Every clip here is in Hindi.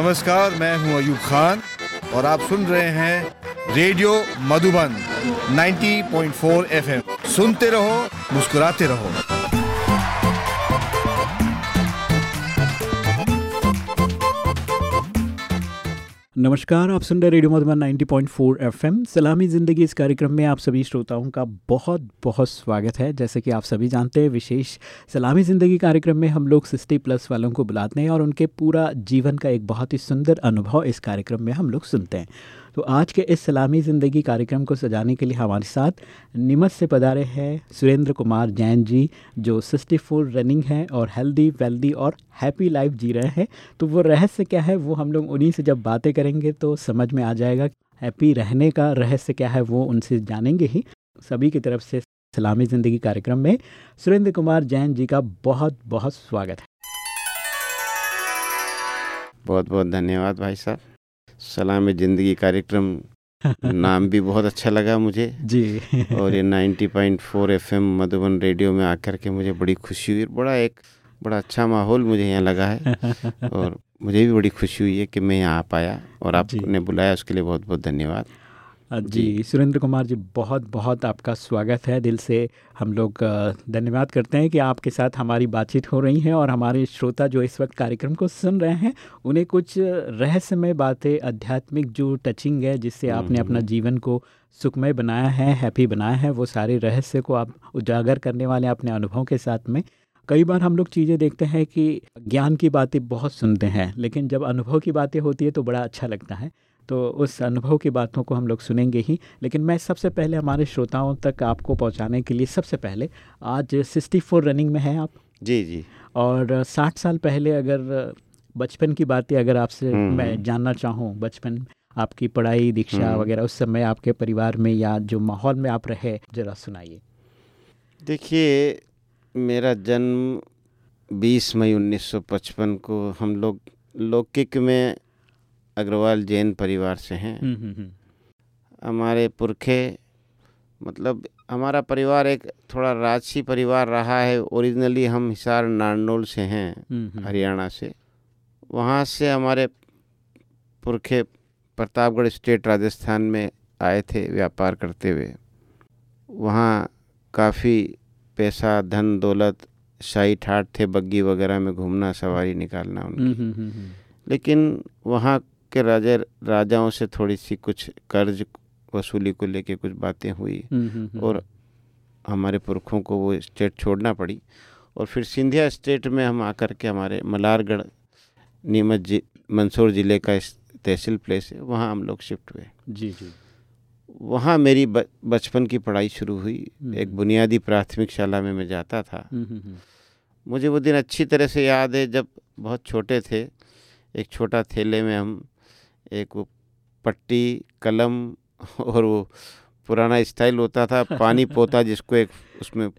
नमस्कार, मैं हूँ अयूब खान और आप सुन रहे हैं रेडियो मधुबन 90.4 एफएम। सुनते रहो, मुस्कुराते रहो। नमस्कार, आप सुन रहे रेडियो मधुबन 90.4 एफएम। सलामी ज़िंदगी इस कार्यक्रम में आप सभी श्रोताओं का बहुत बहुत स्वागत है। जैसे कि आप सभी जानते हैं, विशेष सलामी ज़िंदगी कार्यक्रम में हम लोग सिक्सटी प्लस वालों को बुलाते हैं और उनके पूरा जीवन का एक बहुत ही सुंदर अनुभव इस कार्यक्रम में हम लोग सुनते हैं। तो आज के इस सलामी ज़िंदगी कार्यक्रम को सजाने के लिए हमारे साथ निमत से पधारे हैं सुरेंद्र कुमार जैन जी, जो सिक्सटी फोर रनिंग है और हेल्दी, वेल्दी और हैप्पी लाइफ जी रहे हैं। तो वो रहस्य क्या है, वो हम लोग उन्हीं से जब बातें करेंगे तो समझ में आ जाएगा हैप्पी रहने का रहस्य क्या है, वो उनसे जानेंगे ही। सभी की तरफ़ से सलामी ज़िंदगी कार्यक्रम में सुरेंद्र कुमार जैन जी का बहुत बहुत स्वागत है। बहुत बहुत धन्यवाद भाई साहब। सलाम ज़िंदगी कार्यक्रम। नाम भी बहुत अच्छा लगा मुझे। जी। और ये 90.4 एफएम मधुबन रेडियो में आकर के मुझे बड़ी खुशी हुई बड़ा एक बड़ा अच्छा माहौल मुझे यहाँ लगा है। और मुझे भी बड़ी खुशी हुई है कि मैं यहाँ आ पाया और आपने बुलाया उसके लिए बहुत बहुत धन्यवाद। जी। सुरेंद्र कुमार जी बहुत बहुत आपका स्वागत है। दिल से हम लोग धन्यवाद करते हैं कि आपके साथ हमारी बातचीत हो रही है और हमारे श्रोता जो इस वक्त कार्यक्रम को सुन रहे हैं उन्हें कुछ रहस्यमय बातें आध्यात्मिक जो टचिंग है जिससे हम्म, आपने अपना हम्म। जीवन को सुखमय बनाया है हैप्पी बनाया है वो सारे रहस्य को आप उजागर करने वाले अपने अनुभव के साथ में। कई बार हम लोग चीज़ें देखते हैं कि ज्ञान की बातें बहुत सुनते हैं लेकिन जब अनुभव की बातें होती है तो बड़ा अच्छा लगता है। तो उस अनुभव की बातों को हम लोग सुनेंगे ही लेकिन मैं सबसे पहले हमारे श्रोताओं तक आपको पहुँचाने के लिए सबसे पहले आज सिक्सटी फोर रनिंग में हैं आप जी जी और साठ साल पहले अगर बचपन की बातें अगर आपसे हम्म, मैं हम्म। जानना चाहूँ बचपन आपकी पढ़ाई दीक्षा हम्म। वगैरह उस समय आपके परिवार में या जो माहौल में आप रहे जरा सुनाइए देखिए मेरा जन्म 20 मई 1955 को हम लोग लौकिक में अग्रवाल जैन परिवार से हैं हम्म, हम्म, हम्म। हमारे पुरखे मतलब हमारा परिवार एक थोड़ा राजसी परिवार रहा है ओरिजिनली हम हिसार नारनौल से हैं। हरियाणा से वहाँ से हमारे पुरखे प्रतापगढ़ स्टेट राजस्थान में आए थे व्यापार करते हुए वहाँ काफ़ी पैसा धन दौलत शाही ठाट थे बग्गी वगैरह में घूमना सवारी निकालना उनकी। लेकिन वहाँ के राजा राजाओं से थोड़ी सी कुछ कर्ज वसूली को लेके कुछ बातें हुई। हम्म, हम्म, हम्म। और हमारे पुरखों को वो स्टेट छोड़ना पड़ी। और फिर सिंधिया स्टेट में हम आकर के हमारे मलारगढ़ नीमच जि मंदसौर ज़िले का तहसील प्लेस है वहाँ हम लोग शिफ्ट हुए। जी जी। वहाँ मेरी बचपन की पढ़ाई शुरू हुई। एक बुनियादी प्राथमिक शाला में मैं जाता था। मुझे वो दिन अच्छी तरह से याद है जब बहुत छोटे थे। एक छोटा थैले में हम एक वो पट्टी कलम और वो पुराना स्टाइल होता था पानी पोता जिसको एक उसमें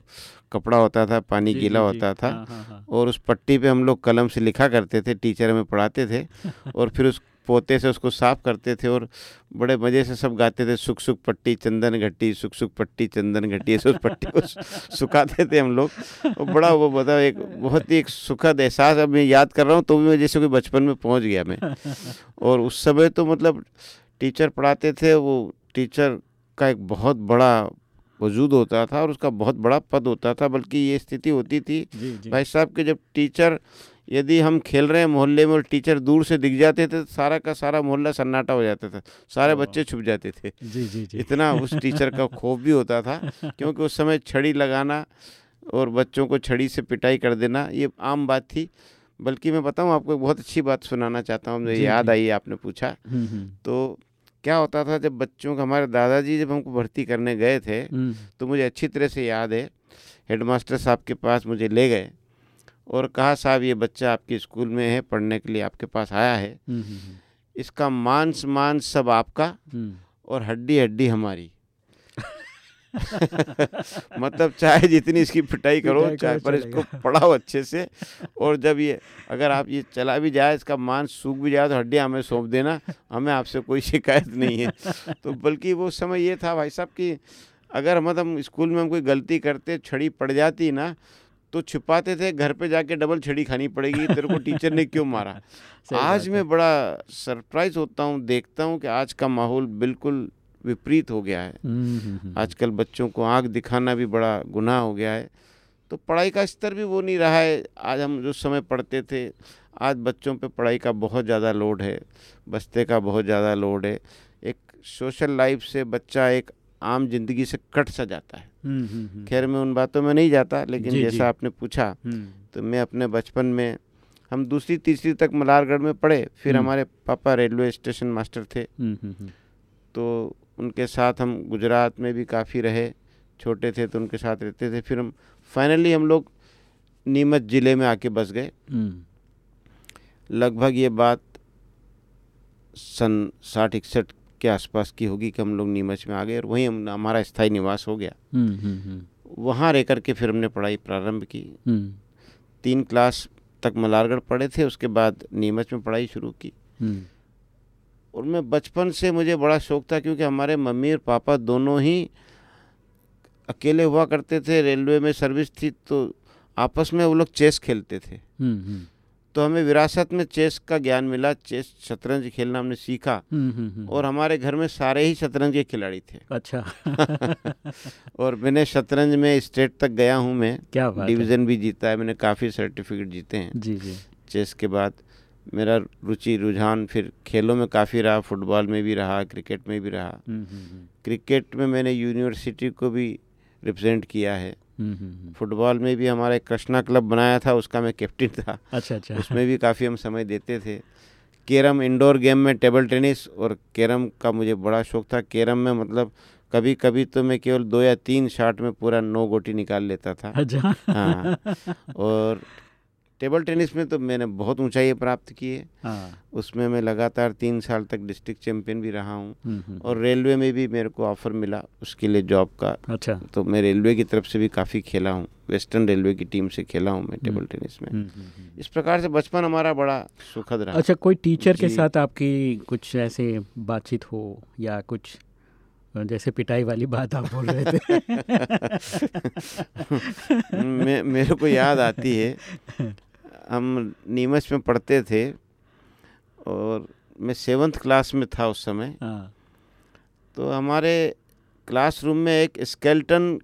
कपड़ा होता था पानी गीला। होता था हाँ, हाँ, हाँ। और उस पट्टी पे हम लोग कलम से लिखा करते थे टीचर हमें पढ़ाते थे और फिर उस पोते से उसको साफ़ करते थे और बड़े मज़े से सब गाते थे सुख सुख पट्टी चंदन घट्टी सुख सुख पट्टी चंदन घट्टी ऐसे उस पट्टी को सुखाते थे हम लोग। और बड़ा वो बताओ एक बहुत ही एक सुखद एहसास अब मैं याद कर रहा हूँ तो भी मैं जैसे कि बचपन में पहुँच गया मैं। और उस समय तो मतलब टीचर पढ़ाते थे वो टीचर का एक बहुत बड़ा वजूद होता था और उसका बहुत बड़ा पद होता था बल्कि ये स्थिति होती थी जी जी। भाई साहब के जब टीचर यदि हम खेल रहे हैं मोहल्ले में और टीचर दूर से दिख जाते थे तो सारा का सारा मोहल्ला सन्नाटा हो जाता था। सारे बच्चे छुप जाते थे। जी जी जी। इतना उस टीचर का खौफ भी होता था क्योंकि उस समय छड़ी लगाना और बच्चों को छड़ी से पिटाई कर देना ये आम बात थी। बल्कि मैं बताऊँ आपको बहुत अच्छी बात सुनाना चाहता हूँ मुझे याद आई आपने पूछा। हम्म, हम्म, तो क्या होता था जब बच्चों का हमारे दादाजी जब हमको भर्ती करने गए थे हम्म, तो मुझे अच्छी तरह से याद है हेडमास्टर साहब के पास मुझे ले गए। और कहा साहब ये बच्चा आपके स्कूल में है पढ़ने के लिए आपके पास आया है। हम्म, हम्म, इसका मांस मांस सब आपका हम्म। और हड्डी हड्डी हमारी। मतलब चाहे जितनी इसकी पिटाई करो चाहे पर इसको पढ़ाओ अच्छे से। और जब ये अगर आप ये चला भी जाए इसका मांस सूख भी जाए तो हड्डियाँ हमें सौंप देना। हमें आपसे कोई शिकायत नहीं है। तो बल्कि वो समय ये था भाई साहब कि अगर मतलब स्कूल में हम कोई गलती करते छड़ी पड़ जाती ना तो छिपाते थे घर पे जाके डबल छड़ी खानी पड़ेगी तेरे को टीचर ने क्यों मारा? आज मैं बड़ा सरप्राइज़ होता हूँ देखता हूँ कि आज का माहौल बिल्कुल विपरीत हो गया है। हम्म, हम्म, हम्म, आजकल बच्चों को आँख दिखाना भी बड़ा गुनाह हो गया है। तो पढ़ाई का स्तर भी वो नहीं रहा है। आज हम जो समय पढ़ते थे आज बच्चों पे पढ़ाई का बहुत ज़्यादा लोड है बस्ते का बहुत ज़्यादा लोड है। एक सोशल लाइफ से बच्चा एक आम ज़िंदगी से कट सा जाता है। हम्म, हम्म, हम्म, खैर मैं उन बातों में नहीं जाता लेकिन जी, जैसा जी। आपने पूछा तो मैं अपने बचपन में हम दूसरी तीसरी तक मलारगढ़ में पढ़े फिर। हमारे पापा रेलवे स्टेशन मास्टर थे। तो उनके साथ हम गुजरात में भी काफ़ी रहे छोटे थे तो उनके साथ रहते थे। फिर हम फाइनली हम लोग नीमच ज़िले में आके बस गए। लगभग ये बात सन साठ इकसठ के आसपास की होगी कि हम लोग नीमच में आ गए और वहीं हम हमारा स्थायी निवास हो गया। हम्म, हम्म, हम्म, वहाँ रह करके फिर हमने पढ़ाई प्रारंभ की। हम्म, तीन क्लास तक मलारगढ़ पढ़े थे उसके बाद नीमच में पढ़ाई शुरू की। हम्म, और मैं बचपन से मुझे बड़ा शौक था क्योंकि हमारे मम्मी और पापा दोनों ही अकेले हुआ करते थे रेलवे में सर्विस थी तो आपस में वो लोग चेस खेलते थे। तो हमें विरासत में चेस का ज्ञान मिला चेस शतरंज खेलना हमने सीखा। हम्म, हम्म, हम्म, और हमारे घर में सारे ही शतरंज के खिलाड़ी थे। अच्छा। और मैंने शतरंज में स्टेट तक गया हूँ मैं। क्या डिवीज़न भी जीता है मैंने काफ़ी सर्टिफिकेट जीते हैं। जी जी। चेस के बाद मेरा रुचि रुझान फिर खेलों में काफ़ी रहा फुटबॉल में भी रहा क्रिकेट में भी रहा। क्रिकेट में मैंने यूनिवर्सिटी को भी रिप्रेजेंट किया है। फुटबॉल में भी हमारा एक कृष्णा क्लब बनाया था उसका मैं कैप्टन था। अच्छा अच्छा। उसमें भी काफ़ी हम समय देते थे। कैरम इंडोर गेम में टेबल टेनिस और कैरम का मुझे बड़ा शौक था। कैरम में मतलब कभी कभी तो मैं केवल दो या तीन शॉट में पूरा नौ गोटी निकाल लेता था। अच्छा। हाँ। और टेबल टेनिस में तो मैंने बहुत ऊंचाई प्राप्त की है। हाँ। उसमें मैं लगातार तीन साल तक डिस्ट्रिक्ट चैंपियन भी रहा हूँ। हम्म, हम्म, और रेलवे में भी मेरे को ऑफ़र मिला उसके लिए जॉब का। अच्छा। तो मैं रेलवे की तरफ़ से भी काफ़ी खेला हूँ। वेस्टर्न रेलवे की टीम से खेला हूँ मैं टेबल टेनिस में। हम्म, हम्म, हम्म। इस प्रकार से बचपन हमारा बड़ा सुखद रहा। अच्छा कोई टीचर के साथ आपकी कुछ ऐसे बातचीत हो या कुछ जैसे पिटाई वाली बात आप बोल रहे थे? मैं मेरे को याद आती है। हम नीमच में पढ़ते थे और मैं सेवन्थ क्लास में था उस समय। हाँ। तो हमारे क्लासरूम में एक स्केल्टन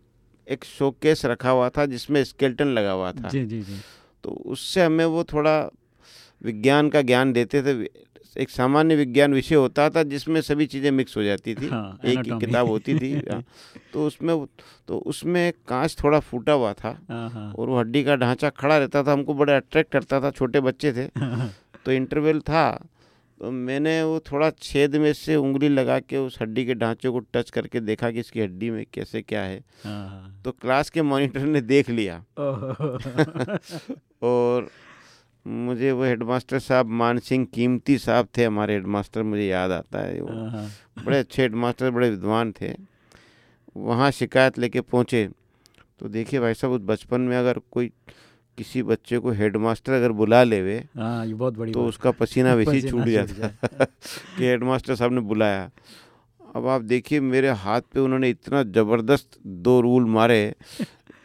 एक शोकेस रखा हुआ था जिसमें स्केल्टन लगा हुआ था। जी जी जी। तो उससे हमें वो थोड़ा विज्ञान का ज्ञान देते थे एक सामान्य विज्ञान विषय होता था जिसमें सभी चीज़ें मिक्स हो जाती थी। हाँ, एक ही किताब होती थी हाँ, तो उसमें तो उसमें कांच थोड़ा फूटा हुआ था हाँ हाँ। और वो हड्डी का ढांचा खड़ा रहता था हमको बड़ा अट्रैक्ट करता था छोटे बच्चे थे। तो इंटरवल था तो मैंने वो थोड़ा छेद में से उंगली लगा के उस हड्डी के ढांचे को टच करके देखा कि इसकी हड्डी में कैसे क्या है। हाँ तो क्लास के मॉनिटर ने देख लिया। और मुझे वो हेडमास्टर साहब मान सिंह कीमती साहब थे हमारे हेडमास्टर मुझे याद आता है वो। हाँ, हाँ, बड़े अच्छे हेडमास्टर बड़े विद्वान थे। वहाँ शिकायत लेके पहुँचे। तो देखिए भाई साहब उस बचपन में अगर कोई किसी बच्चे को हेडमास्टर अगर बुला लेवे हाँ ये बहुत बड़ी तो उसका पसीना वैसे ही छूट जाता कि हेडमास्टर साहब ने बुलाया। अब आप देखिए मेरे हाथ पे उन्होंने इतना ज़बरदस्त दो रूल मारे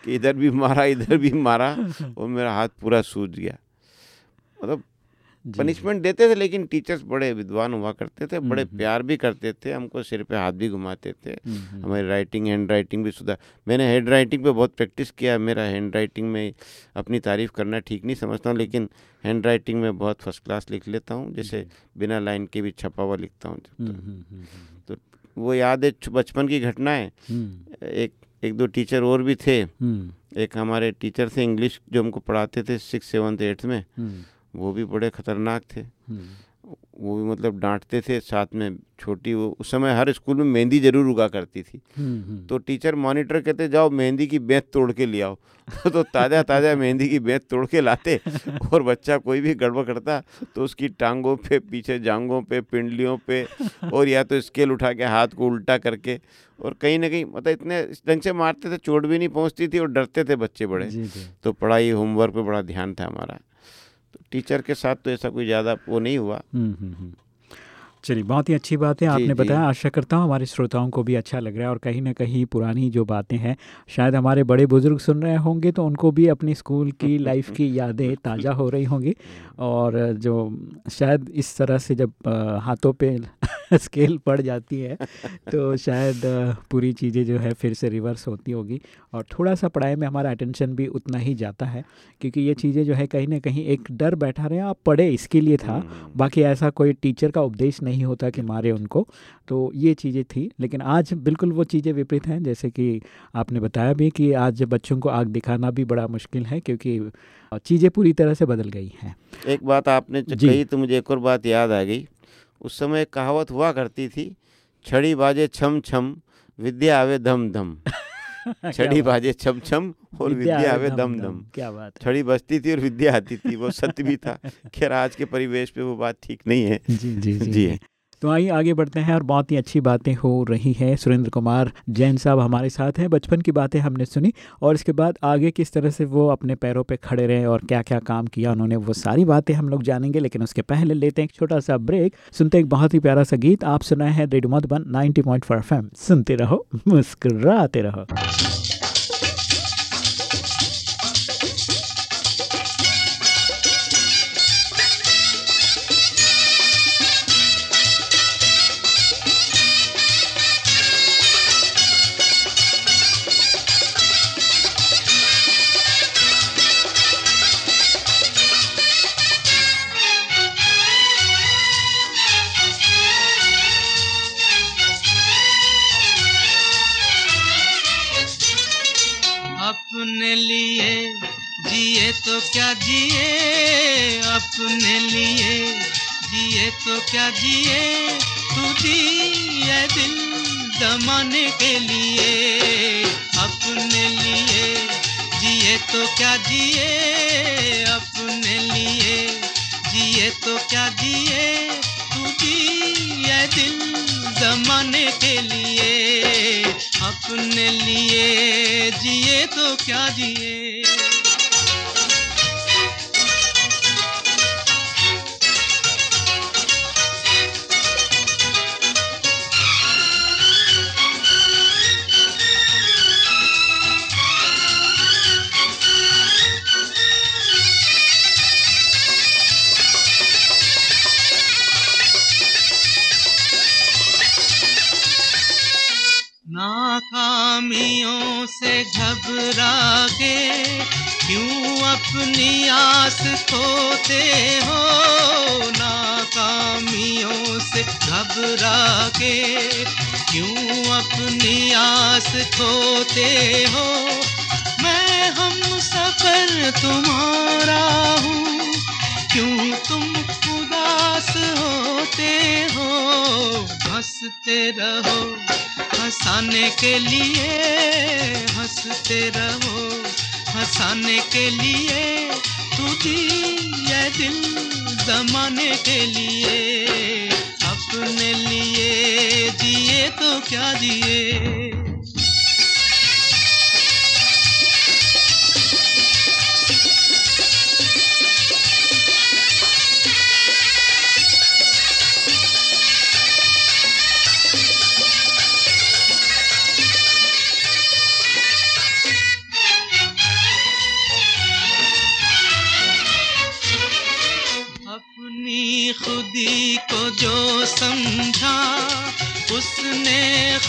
कि इधर भी मारा इधर भी मारा और मेरा हाथ पूरा सूज गया। मतलब पनिशमेंट देते थे लेकिन टीचर्स बड़े विद्वान हुआ करते थे बड़े हम्म। प्यार भी करते थे हमको सिर पे हाथ भी घुमाते थे हम्म, हम्म, हमारी राइटिंग हैंड राइटिंग भी सुधार मैंने हैंड राइटिंग पे बहुत प्रैक्टिस किया मेरा हैंड राइटिंग में अपनी तारीफ़ करना ठीक नहीं समझता हूँ लेकिन हैंड राइटिंग में बहुत फ़र्स्ट क्लास लिख लेता हूँ जैसे बिना लाइन के भी छपा हुआ लिखता हूँ हम्म, हम्म, हम्म, वो याद है बचपन की घटनाएँ। हम्म, एक एक दो टीचर और भी थे। हम्म, एक हमारे टीचर थे इंग्लिश जो हमको पढ़ाते थे सिक्स सेवन्थ एट्थ में। हम्म, वो भी बड़े खतरनाक थे। वो भी मतलब डांटते थे साथ में छोटी वो उस समय हर स्कूल में मेहंदी ज़रूर उगा करती थी। हम्म, हम्म, तो टीचर मॉनिटर कहते जाओ मेहंदी की बेंत तोड़ के ले आओ। तो ताज़ा ताज़ा मेहंदी की बेंत तोड़ के लाते और बच्चा कोई भी गड़बड़ करता तो उसकी टांगों पे पीछे जांगों पे पिंडलियों पे और या तो स्केल उठा के हाथ को उल्टा करके और कहीं ना कहीं मतलब इतने इस ढंग से मारते थे चोट भी नहीं पहुँचती थी और डरते थे बच्चे बड़े। तो पढ़ाई होमवर्क पर बड़ा ध्यान था हमारा। टीचर के साथ तो ऐसा कोई ज़्यादा वो नहीं हुआ हम्म, हम्म, हम्म। चलिए बहुत ही अच्छी बात है जी, आपने जी। बताया। आशा करता हूँ हमारे श्रोताओं को भी अच्छा लग रहा है और कहीं ना कहीं पुरानी जो बातें हैं शायद हमारे बड़े बुज़ुर्ग सुन रहे होंगे तो उनको भी अपनी स्कूल की लाइफ की यादें ताज़ा हो रही होंगी। और जो शायद इस तरह से जब हाथों पे स्केल पड़ जाती है तो शायद पूरी चीज़ें जो है फिर से रिवर्स होती होगी। और थोड़ा सा पढ़ाई में हमारा अटेंशन भी उतना ही जाता है क्योंकि ये चीज़ें जो है कहीं ना कहीं एक डर बैठा रहे आप पढ़े इसके लिए था। हम्म, बाकी ऐसा कोई टीचर का उपदेश नहीं होता कि मारे उनको। तो ये चीज़ें थी लेकिन आज बिल्कुल वो चीज़ें विपरीत हैं जैसे कि आपने बताया भी कि आज बच्चों को आग दिखाना भी बड़ा मुश्किल है क्योंकि चीज़ें पूरी तरह से बदल गई हैं। एक बात आपने कही तो मुझे एक और बात याद आ गई। उस समय कहावत हुआ करती थी छड़ी बाजे छम छम विद्या आवे धम धम। छड़ी बाजे छम छम और विद्या आवे दम दम क्या बात छड़ी बजती थी और विद्या आती थी वो सत्य भी था। खैर आज के परिवेश पे वो बात ठीक नहीं है। जी जी जी, जी। जी। तो आइए आगे बढ़ते हैं और बहुत ही अच्छी बातें हो रही हैं। सुरेंद्र कुमार जैन साहब हमारे साथ हैं। बचपन की बातें हमने सुनी और इसके बाद आगे किस तरह से वो अपने पैरों पे खड़े रहे और क्या क्या काम किया उन्होंने, वो सारी बातें हम लोग जानेंगे, लेकिन उसके पहले लेते हैं एक छोटा सा ब्रेक। सुनते एक बहुत ही प्यारा सा गीत। आप सुनाए हैं रेडियो मधुबन 90.4 पॉइंट सुनते रहो, मुस्कुराते रहो। तो क्या जिए अपने लिए? जिए तो क्या जिए? तू जिए दिल जमाने के लिए। अपने लिए जिए तो क्या जिए? अपने लिए जिए तो क्या जिए? तू जिए दिल जमाने के लिए। अपने लिए जिए तो क्या जिए? घबरा के क्यों अपनी आस खोते हो? नाकामियों से घबरा के क्यों अपनी आस खोते हो? मैं हम सफ़र तुम्हारा हूँ, क्यों तुम उदास होते हो, हँसते रहो, हंसाने के लिए, हँसते रहो, हंसाने के लिए, तू ये दिल जमाने के लिए, अपने लिए जिए तो क्या जिए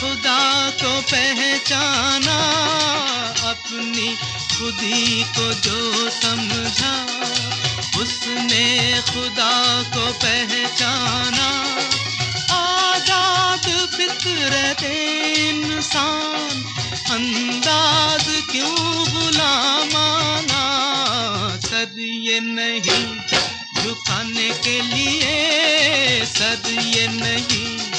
खुदा को पहचाना, अपनी खुदी को जो समझा, उसने खुदा को पहचाना। आज़ाद फितरत इंसान, अंदाज क्यों बुला माना? सर ये नहीं, झुकाने के लिए सर ये नहीं।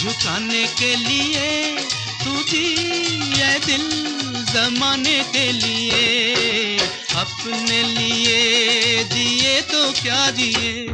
झुकाने के लिए, तू जिए दिल जमाने के लिए, अपने लिए दिए तो क्या जिए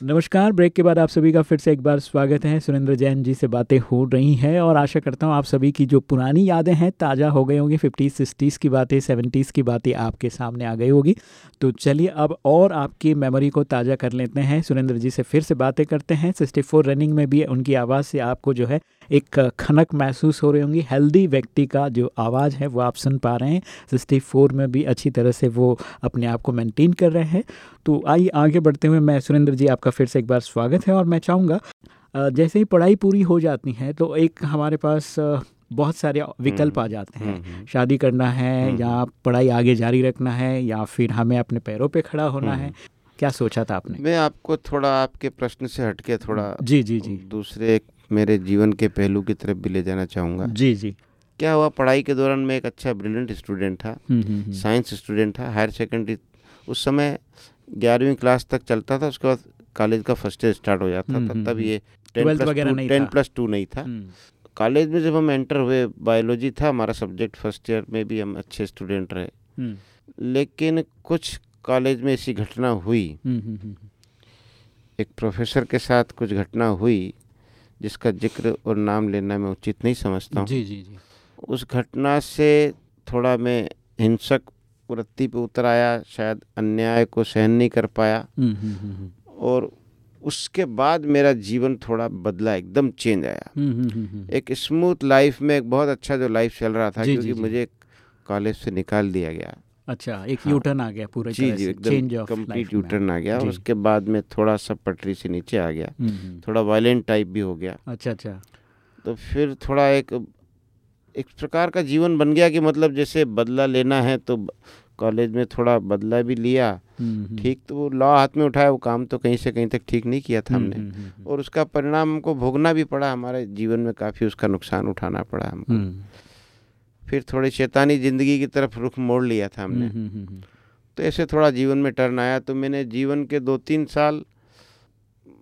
नमस्कार, ब्रेक के बाद आप सभी का फिर से एक बार स्वागत है। सुरेंद्र जैन जी से बातें हो रही हैं और आशा करता हूँ आप सभी की जो पुरानी यादें हैं ताज़ा हो गई होंगी। फिफ्टीज़, सिक्सटीज़ की बातें, सेवेंटीज़ की बातें आपके सामने आ गई होगी। तो चलिए अब और आपकी मेमोरी को ताज़ा कर लेते हैं। सुरेंद्र जी से फिर से बातें करते हैं। सिक्सटी रनिंग में भी उनकी आवाज़ से आपको जो है एक खनक महसूस हो रही होंगी। हेल्दी व्यक्ति का जो आवाज़ है वो आप सुन पा रहे हैं। सिक्सटी फोर में भी अच्छी तरह से वो अपने आप को मेंटेन कर रहे हैं। तो आइए आगे बढ़ते हुए मैं सुरेंद्र जी आपका फिर से एक बार स्वागत है और मैं चाहूँगा जैसे ही पढ़ाई पूरी हो जाती है तो एक हमारे पास बहुत सारे विकल्प आ जाते हैं। शादी करना है या पढ़ाई आगे जारी रखना है या फिर हमें अपने पैरों पे खड़ा होना है। क्या सोचा था आपने? मैं आपको थोड़ा आपके प्रश्न से हटके थोड़ा जी जी जी। दूसरे मेरे जीवन के पहलू की तरफ़ भी ले जाना चाहूँगा। जी जी। क्या हुआ पढ़ाई के दौरान मैं एक अच्छा ब्रिलियंट स्टूडेंट था साइंस स्टूडेंट था हायर सेकेंडरी उस समय ग्यारहवीं क्लास तक चलता था उसके बाद कॉलेज का फ़र्स्ट ईयर स्टार्ट हो जाता था तब ये टेन प्लस टू नहीं था। कॉलेज में जब हम एंटर हुए बायोलॉजी था हमारा सब्जेक्ट फ़र्स्ट ईयर में भी हम अच्छे स्टूडेंट रहे। लेकिन कुछ कॉलेज में ऐसी घटना हुई। एक प्रोफेसर के साथ कुछ घटना हुई। जिसका ज़िक्र और नाम लेना मैं उचित नहीं समझता हूँ। जी जी जी। उस घटना से थोड़ा मैं हिंसक वृत्ति पे उतर आया शायद अन्याय को सहन नहीं कर पाया। और उसके बाद मेरा जीवन थोड़ा बदला एकदम चेंज आया। एक स्मूथ लाइफ में एक बहुत अच्छा जो लाइफ चल रहा था जी, क्योंकि जी, मुझे कॉलेज से निकाल दिया गया। अच्छा एक हाँ, टर्न आ गया पूरा जी जी एकदम कंप्लीट यू टर्न आ गया उसके बाद में थोड़ा सा पटरी से नीचे आ गया। थोड़ा वायलेंट टाइप भी हो गया। अच्छा अच्छा। तो फिर थोड़ा एक एक प्रकार का जीवन बन गया कि मतलब जैसे बदला लेना है तो कॉलेज में थोड़ा बदला भी लिया। ठीक तो वो लॉ हाथ में उठाया वो काम तो कहीं से कहीं तक ठीक नहीं किया था हमने। और उसका परिणाम हमको भोगना भी पड़ा हमारे जीवन में काफ़ी उसका नुकसान उठाना पड़ा हमको। फिर थोड़ी शैतानी ज़िंदगी की तरफ़ रुख मोड़ लिया था हमने। तो ऐसे थोड़ा जीवन में टर्न आया। तो मैंने जीवन के दो तीन साल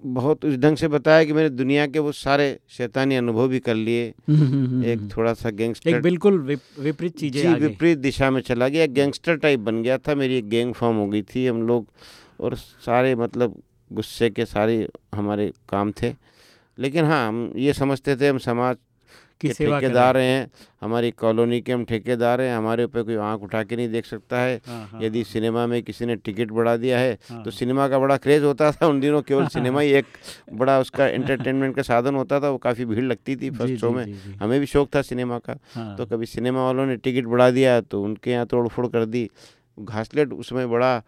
बहुत उस ढंग से बताया कि मैंने दुनिया के वो सारे शैतानी अनुभव भी कर लिए। एक थोड़ा सा गैंगस्टर एक बिल्कुल विपरीत चीज़ें विपरीत दिशा में चला गया। गैंगस्टर टाइप बन गया था। मेरी एक गैंग फॉर्म हो गई थी। हम लोग और सारे मतलब गुस्से के सारे हमारे काम थे। लेकिन हाँ हम ये समझते थे हम समाज कि ठेकेदार हैं हमारी कॉलोनी के हम ठेकेदार हैं हमारे ऊपर कोई आँख उठा के नहीं देख सकता है। हाँ, हाँ, यदि हाँ। सिनेमा में किसी ने टिकट बढ़ा दिया है तो सिनेमा का बड़ा क्रेज होता था उन दिनों केवल सिनेमा ही एक बड़ा उसका एंटरटेनमेंट का साधन होता था वो काफ़ी भीड़ लगती थी फ़र्स्ट शो में। हमें भी शौक था सिनेमा का। तो कभी सिनेमा वालों ने टिकट बढ़ा दिया तो उनके यहाँ तोड़फोड़ कर दी। घासलेट उसमें बड़ा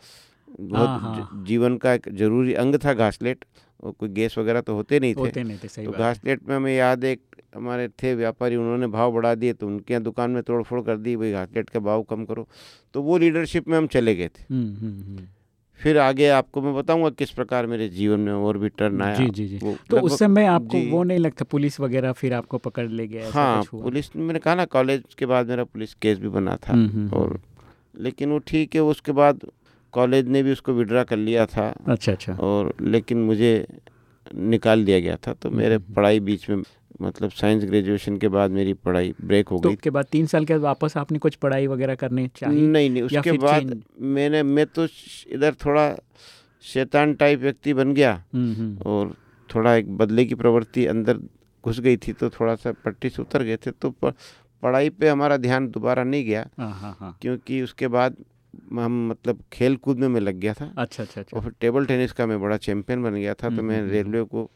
बहुत जीवन का एक ज़रूरी अंग था घासलेट। और कोई गैस वगैरह तो होते नहीं थे, होते नहीं थे सही तो घासलेट में हमें याद एक हमारे थे व्यापारी उन्होंने भाव बढ़ा दिए तो उनके यहाँ दुकान में तोड़ फोड़ कर दी भाई घासलेट का भाव कम करो। तो वो लीडरशिप में हम चले गए थे। हम्म, हम्म, हम्म। फिर आगे आपको मैं बताऊँगा किस प्रकार मेरे जीवन में और भी टर्न आया। जी जी जी। तो उस समय आपको वो नहीं लगता पुलिस वगैरह फिर आपको पकड़ ले गया हाँ पुलिस मैंने कहा ना कॉलेज के बाद मेरा पुलिस केस भी बना था। और लेकिन वो ठीक है उसके बाद कॉलेज ने भी उसको विड्रा कर लिया था। अच्छा अच्छा। और लेकिन मुझे निकाल दिया गया था तो मेरे पढ़ाई बीच में मतलब साइंस ग्रेजुएशन के बाद मेरी पढ़ाई ब्रेक हो तो गई। के बाद तीन साल के बाद वापस आपने कुछ पढ़ाई वगैरह करने चाहिए नहीं नहीं उसके बाद मैंने मैं तो इधर थोड़ा शैतान टाइप व्यक्ति बन गया। हम्म, हम्म। और थोड़ा एक बदले की प्रवृत्ति अंदर घुस गई थी तो थोड़ा सा पट्टी से उतर गए थे तो पढ़ाई पे हमारा ध्यान दोबारा नहीं गया। हाँ, हाँ, हाँ। क्योंकि उसके बाद हम मतलब खेल कूद में मैं लग गया था। अच्छा अच्छा अच्छा। और फिर टेबल टेनिस का मैं बड़ा चैंपियन बन गया था तो हम्म, मैं रेलवे को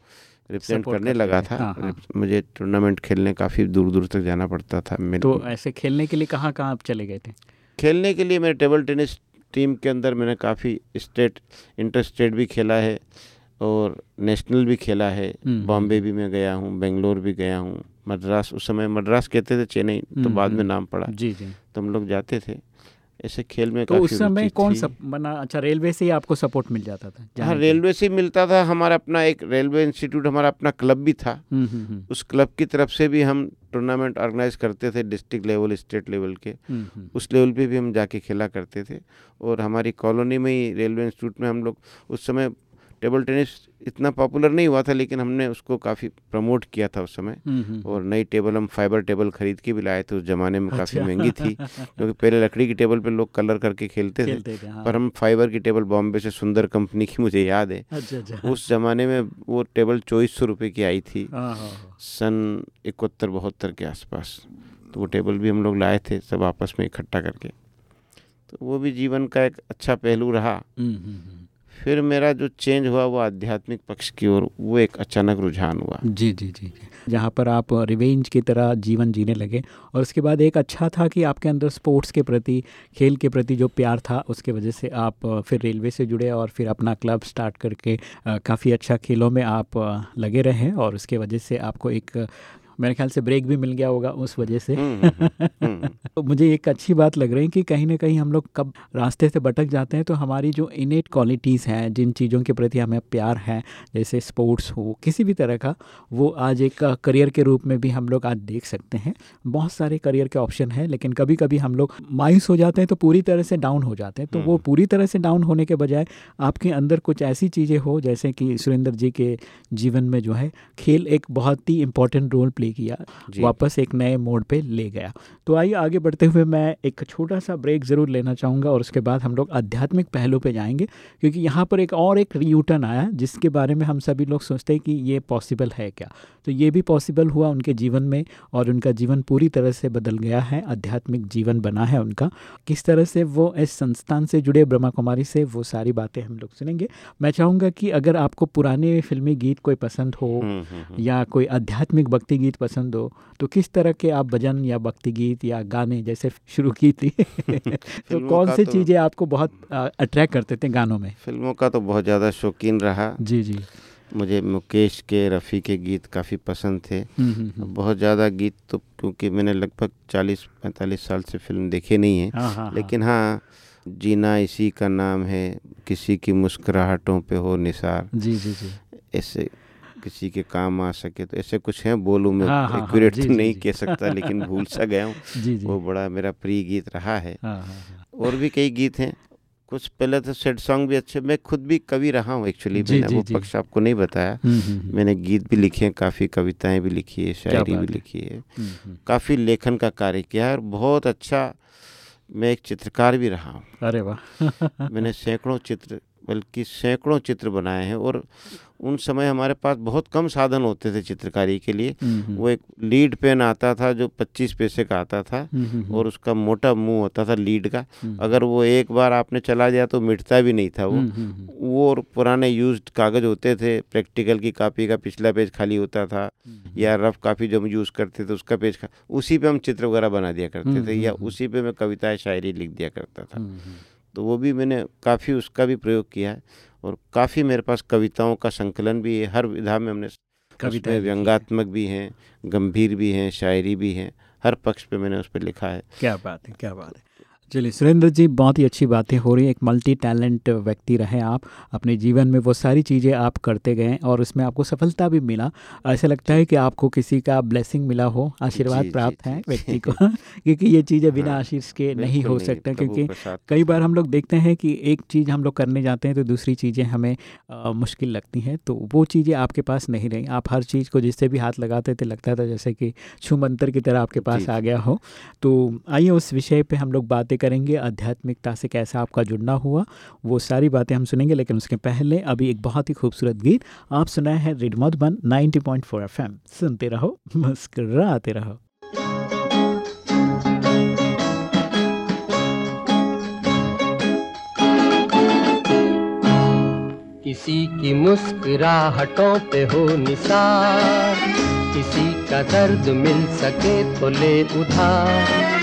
रिप्रेजेंट करने लगा था। हाँ, हाँ. मुझे टूर्नामेंट खेलने काफ़ी दूर दूर तक जाना पड़ता था मेरे तो ऐसे खेलने के लिए कहाँ कहाँ आप चले गए थे? खेलने के लिए मेरे टेबल टेनिस टीम के अंदर मैंने काफ़ी स्टेट इंटर स्टेट भी खेला है और नेशनल भी खेला है। हम्म, बॉम्बे हम्म। भी मैं गया हूँ बेंगलोर भी गया हूँ मद्रास उस समय मद्रास कहते थे चेन्नई तो हम्म, बाद में नाम पड़ा। जी जी। तो हम लोग जाते थे। ऐसे खेल में तो उस समय कौन सा बना अच्छा रेलवे से ही आपको सपोर्ट मिल जाता था हाँ रेलवे से मिलता था। हमारा अपना एक रेलवे इंस्टीट्यूट हमारा अपना क्लब भी था। हुँ, हम्म, हम्म। उस क्लब की तरफ़ से भी हम टूर्नामेंट ऑर्गेनाइज करते थे डिस्ट्रिक्ट लेवल स्टेट लेवल के। उस लेवल पे भी हम जाके खेला करते थे। और हमारी कॉलोनी में ही रेलवे इंस्टीट्यूट में हम लोग उस समय टेबल टेनिस इतना पॉपुलर नहीं हुआ था लेकिन हमने उसको काफ़ी प्रमोट किया था उस समय। हम्म, हम्म, और नई टेबल हम फाइबर टेबल खरीद के भी लाए थे उस ज़माने में काफ़ी अच्छा। महँगी थी क्योंकि पहले लकड़ी की टेबल पे लोग कलर करके खेलते थे। खेलते थे हाँ। पर हम फाइबर की टेबल बॉम्बे से सुंदर कंपनी की मुझे याद है। अच्छा अच्छा। उस ज़माने में वो टेबल चौबीस सौ की आई थी। हाँ हाँ हाँ। सन इकहत्तर बहत्तर के आसपास। तो वो टेबल भी हम लोग लाए थे सब आपस में इकट्ठा करके। तो वो भी जीवन का एक अच्छा पहलू रहा। हम्म। फिर मेरा जो चेंज हुआ वो आध्यात्मिक पक्ष की ओर, वो एक अचानक रुझान हुआ। जी जी जी जी। जहाँ पर आप रिवेंज की तरह जीवन जीने लगे और उसके बाद एक अच्छा था कि आपके अंदर स्पोर्ट्स के प्रति, खेल के प्रति जो प्यार था, उसके वजह से आप फिर रेलवे से जुड़े और फिर अपना क्लब स्टार्ट करके काफ़ी अच्छा खेलों में आप लगे रहे और उसके वजह से आपको एक मेरे ख्याल से ब्रेक भी मिल गया होगा उस वजह से। हम्म, हम्म, हम्म, तो मुझे एक अच्छी बात लग रही है कि कहीं ना कहीं हम लोग कब रास्ते से भटक जाते हैं तो हमारी जो इनेट क्वालिटीज़ हैं जिन चीज़ों के प्रति हमें प्यार है जैसे स्पोर्ट्स हो किसी भी तरह का वो आज एक करियर के रूप में भी हम लोग आज देख सकते हैं। बहुत सारे करियर के ऑप्शन हैं लेकिन कभी कभी हम लोग मायूस हो जाते हैं तो पूरी तरह से डाउन हो जाते हैं। तो वो पूरी तरह से डाउन होने के बजाय आपके अंदर कुछ ऐसी चीज़ें हो जैसे कि सुरेंद्र जी के जीवन में जो है खेल एक बहुत ही इम्पोर्टेंट रोल प्ले किया वापस एक नए मोड पे ले गया। तो आइए आगे बढ़ते हुए मैं एक छोटा सा ब्रेक ज़रूर लेना चाहूँगा और उसके बाद हम लोग आध्यात्मिक पहलू पे जाएँगे क्योंकि यहाँ पर एक और एक रीयूटर्न आया जिसके बारे में हम सभी लोग सोचते हैं कि ये पॉसिबल है क्या? तो ये भी पॉसिबल हुआ उनके जीवन में और उनका जीवन पूरी तरह से बदल गया है आध्यात्मिक जीवन बना है उनका। किस तरह से वो इस संस्थान से जुड़े ब्रह्मा कुमारी से वो सारी बातें हम लोग सुनेंगे। मैं चाहूँगा कि अगर आपको पुराने फिल्मी गीत कोई पसंद हो हम्म, हम्म, हम्म। या कोई आध्यात्मिक भक्ति गीत पसंद हो तो किस तरह के आप भजन या भक्ति गीत या गाने जैसे शुरू की थी? तो कौन सी तो- चीज़ें आपको बहुत अट्रैक्ट करते थे गानों में? फ़िल्मों का तो बहुत ज़्यादा शौकीन रहा। जी जी। मुझे मुकेश के रफ़ी के गीत काफ़ी पसंद थे। हम्म, हम्म, हम्म। बहुत ज़्यादा गीत तो क्योंकि मैंने लगभग 40-45 साल से फ़िल्म देखे नहीं है। हाँ हाँ हाँ। लेकिन हाँ जीना इसी का नाम है किसी की मुस्कुराहटों पे हो निसार। जी जी जी। ऐसे किसी के काम आ सके तो ऐसे कुछ हैं बोलूँ मैं हाँ, हाँ, हाँ, एक्यूरेट तो नहीं जी। कह सकता लेकिन भूल सा गया हूँ। वो बड़ा मेरा प्रिय गीत रहा है। हाँ हाँ हाँ। और भी कई गीत हैं। कुछ पहले तो सेड सॉन्ग भी अच्छे मैं खुद भी कवि रहा हूँ एक्चुअली मैंने जी, वो जी। पक्ष आपको नहीं बताया। हम्म, हम्म, हम्म, मैंने गीत भी लिखे हैं काफ़ी कविताएँ भी लिखी है शायरी भी लिखी है। काफ़ी लेखन का कार्य किया है और बहुत अच्छा मैं एक चित्रकार भी रहा हूँ। अरे वाह। मैंने सैकड़ों चित्र बल्कि सैकड़ों चित्र बनाए हैं और उन समय हमारे पास बहुत कम साधन होते थे चित्रकारी के लिए। हम्म, हम्म, वो एक लीड पेन आता था जो 25 पैसे का आता था हम्म, और उसका मोटा मुँह होता था लीड का। अगर वो एक बार आपने चला दिया तो मिटता भी नहीं था वो। वो और पुराने यूज्ड कागज़ होते थे प्रैक्टिकल की कापी का पिछला पेज खाली होता था या रफ कापी जो हम यूज़ करते थे उसका पेज उसी पे हम चित्र वगैरह बना दिया करते थे या उसी पर मैं कविताएँ शायरी लिख दिया करता था। तो वो भी मैंने काफ़ी उसका भी प्रयोग किया है और काफ़ी मेरे पास कविताओं का संकलन भी है। हर विधा में हमने है। व्यंगात्मक भी हैं गंभीर भी हैं शायरी भी हैं हर पक्ष पे मैंने उस पर लिखा है। क्या बात है क्या बात है। चलिए सुरेंद्र जी बहुत ही अच्छी बातें हो रही है। एक मल्टी टैलेंट व्यक्ति रहे आप। अपने जीवन में वो सारी चीज़ें आप करते गए और उसमें आपको सफलता भी मिला। ऐसा लगता है कि आपको किसी का ब्लेसिंग मिला हो आशीर्वाद प्राप्त है व्यक्ति को। क्योंकि ये चीज़ें बिना हाँ, आशीष के नहीं हो सकते क्योंकि कई बार हम लोग देखते हैं कि एक चीज़ हम लोग करने जाते हैं तो दूसरी चीज़ें हमें मुश्किल लगती हैं। तो वो चीज़ें आपके पास नहीं रहीं। आप हर चीज़ को जिससे भी हाथ लगाते थे लगता था जैसे कि छू मंतर की तरह आपके पास आ गया हो। तो आइए उस विषय पर हम लोग बातें करेंगे आध्यात्मिकता से कैसा आपका जुड़ना हुआ, वो सारी बातें हम सुनेंगे, लेकिन उसके पहले अभी एक बहुत ही खूबसूरत गीत आप सुनाए हैं रेड मधुबन 90.4 एफएम। सुनते रहो, मुस्कुराते रहो। किसी की मुस्कुराहटों पे हो निसार, किसी का दर्द मिल सके तो ले उधार।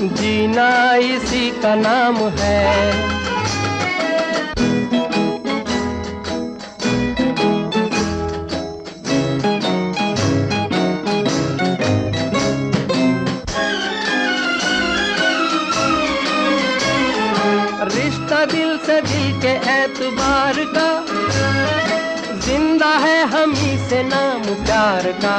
जीना इसी का नाम है। रिश्ता दिल से दिल के एतबार का, ज़िंदा है हम ही से नाम प्यार का।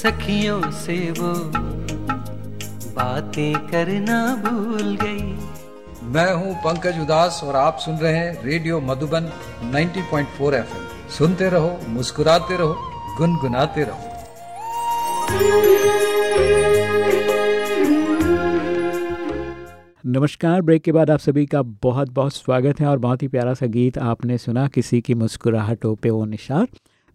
सखियों से वो बातें करना भूल गई। मैं हूँ पंकज उदास और आप सुन रहे हैं रेडियो मधुबन 90.4 एफएम। सुनते रहो मुस्कुराते रहो गुनगुनाते रहो। नमस्कार ब्रेक के बाद आप सभी का बहुत बहुत स्वागत है और बहुत ही प्यारा सा गीत आपने सुना किसी की मुस्कुराहटों पे वो निशार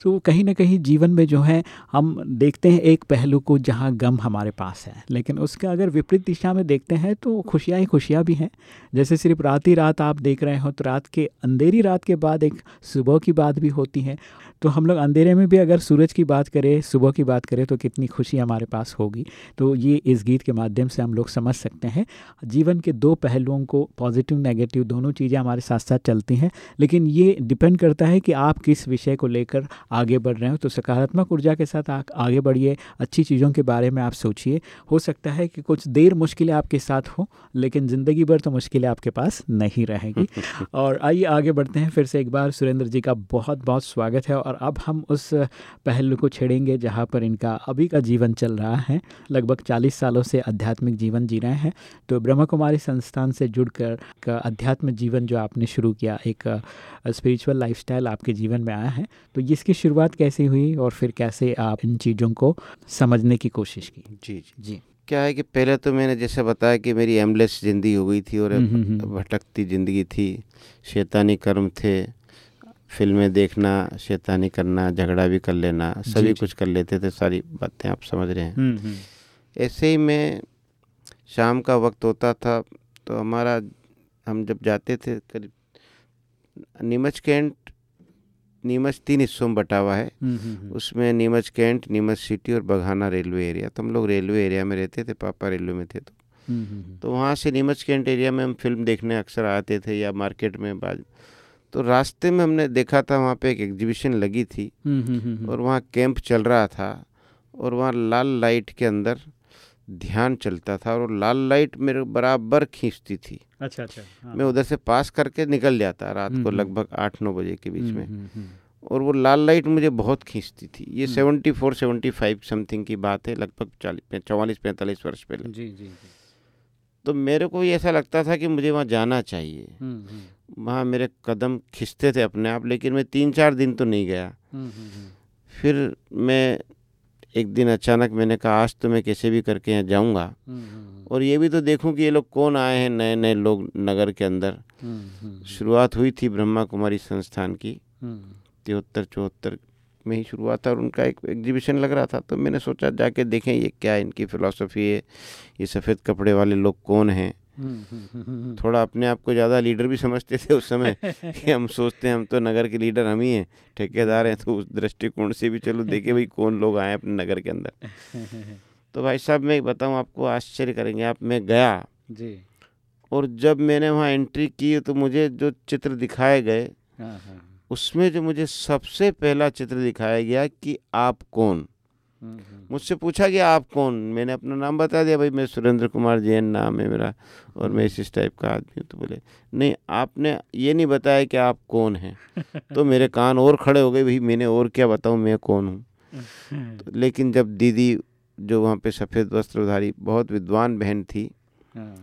तो कहीं ना कहीं जीवन में जो है, हम देखते हैं एक पहलू को जहाँ गम हमारे पास है। लेकिन उसका अगर विपरीत दिशा में देखते हैं तो खुशियाँ ही खुशियाँ भी हैं। जैसे सिर्फ़ रात ही रात आप देख रहे हो तो रात के अंधेरी रात के बाद एक सुबह की बात भी होती है। तो हम लोग अंधेरे में भी अगर सूरज की बात करें सुबह की बात करें तो कितनी खुशी हमारे पास होगी। तो ये इस गीत के माध्यम से हम लोग समझ सकते हैं। जीवन के दो पहलुओं को पॉजिटिव नेगेटिव दोनों चीज़ें हमारे साथ साथ चलती हैं लेकिन ये डिपेंड करता है कि आप किस विषय को लेकर आगे बढ़ रहे हो। तो सकारात्मक ऊर्जा के साथ आगे बढ़िए अच्छी चीज़ों के बारे में आप सोचिए। हो सकता है कि कुछ देर मुश्किलें आपके साथ हो लेकिन ज़िंदगी भर तो मुश्किलें आपके पास नहीं रहेगी। और आइए आगे बढ़ते हैं फिर से एक बार सुरेंद्र जी का बहुत बहुत स्वागत है और अब हम उस पहलू को छेड़ेंगे जहाँ पर इनका अभी का जीवन चल रहा है। लगभग चालीस सालों से आध्यात्मिक जीवन जी रहे हैं। तो ब्रह्म कुमारी संस्थान से जुड़कर का अध्यात्म जीवन जो आपने शुरू किया एक स्पिरिचुअल लाइफस्टाइल आपके जीवन में आया है। तो इसकी शुरुआत कैसे हुई और फिर कैसे आप इन चीज़ों को समझने की कोशिश की? जी जी। जी। क्या है कि पहले तो मैंने जैसे बताया कि मेरी एमलेस ज़िंदगी हो गई थी और हम्म, हम्म, हम्म। भटकती ज़िंदगी थी। शैतानी कर्म थे। फ़िल्में देखना शैतानी करना झगड़ा भी कर लेना सभी कुछ कर लेते थे सारी बातें आप समझ रहे हैं। ऐसे ही मैं शाम का वक्त होता था तो हमारा हम जब जाते थे करीब नीमच कैंट नीमच तीन हिस्सों में बटा हुआ है। हम्म, हम्म, हम्म। उसमें नीमच कैंट नीमच सिटी और बघाना रेलवे एरिया। तो हम लोग रेलवे एरिया में रहते थे पापा रेलवे में थे तो। तो वहाँ से नीमच कैंट एरिया में हम फ़िल्म देखने अक्सर आते थे या मार्केट में बाद तो रास्ते में हमने देखा था वहाँ पे एक एग्जीबिशन लगी थी। और वहाँ कैंप चल रहा था और वहाँ लाल लाइट के अंदर ध्यान चलता था और लाल लाइट मेरे बराबर खींचती थी। अच्छा अच्छा हाँ। मैं उधर से पास करके निकल जाता रात को लगभग आठ नौ बजे के बीच में। और वो लाल लाइट मुझे बहुत खींचती थी। ये seventy four seventy five something की बात है लगभग चालीस चौवालीस पैंतालीस वर्ष पहले। जी जी। तो मेरे को ऐसा लगता था कि मुझे वहाँ जाना चाहिए। वहाँ मेरे कदम खिंचते थे अपने आप लेकिन मैं तीन चार दिन तो नहीं गया। फिर मैं एक दिन अचानक मैंने कहा आज तो मैं कैसे भी करके यहाँ जाऊँगा। हम्म, हम्म, और ये भी तो देखूँ कि ये लोग कौन आए हैं नए नए लोग नगर के अंदर। हम्म, हम्म, शुरुआत हुई थी ब्रह्मा कुमारी संस्थान की हम्म, तिहत्तर चौहत्तर में ही शुरुआत था और उनका एक एग्जीबिशन लग रहा था। तो मैंने सोचा जाके देखें ये क्या इनकी फ़िलासफ़ी है ये सफ़ेद कपड़े वाले लोग कौन हैं? हम्म, हम्म, हम्म, थोड़ा अपने आप को ज़्यादा लीडर भी समझते थे उस समय कि हम सोचते हैं हम तो नगर के लीडर हम ही हैं ठेकेदार हैं तो उस दृष्टिकोण से भी चलो देखे भाई कौन लोग आए अपने नगर के अंदर। तो भाई साहब मैं बताऊँ आपको आश्चर्य करेंगे आप मैं गया। जी। और जब मैंने वहाँ एंट्री की तो मुझे जो चित्र दिखाए गए हाँ हाँ। उसमें जो मुझे सबसे पहला चित्र दिखाया गया कि आप कौन? मुझसे पूछा गया आप कौन? मैंने अपना नाम बता दिया भाई मैं सुरेंद्र कुमार जैन नाम है मेरा और मैं इस टाइप का आदमी हूँ। तो बोले नहीं आपने ये नहीं बताया कि आप कौन हैं? तो मेरे कान और खड़े हो गए भाई मैंने और क्या बताऊँ मैं कौन हूँ? तो लेकिन जब दीदी जो वहाँ पे सफ़ेद वस्त्रधारी बहुत विद्वान बहन थी हाँ,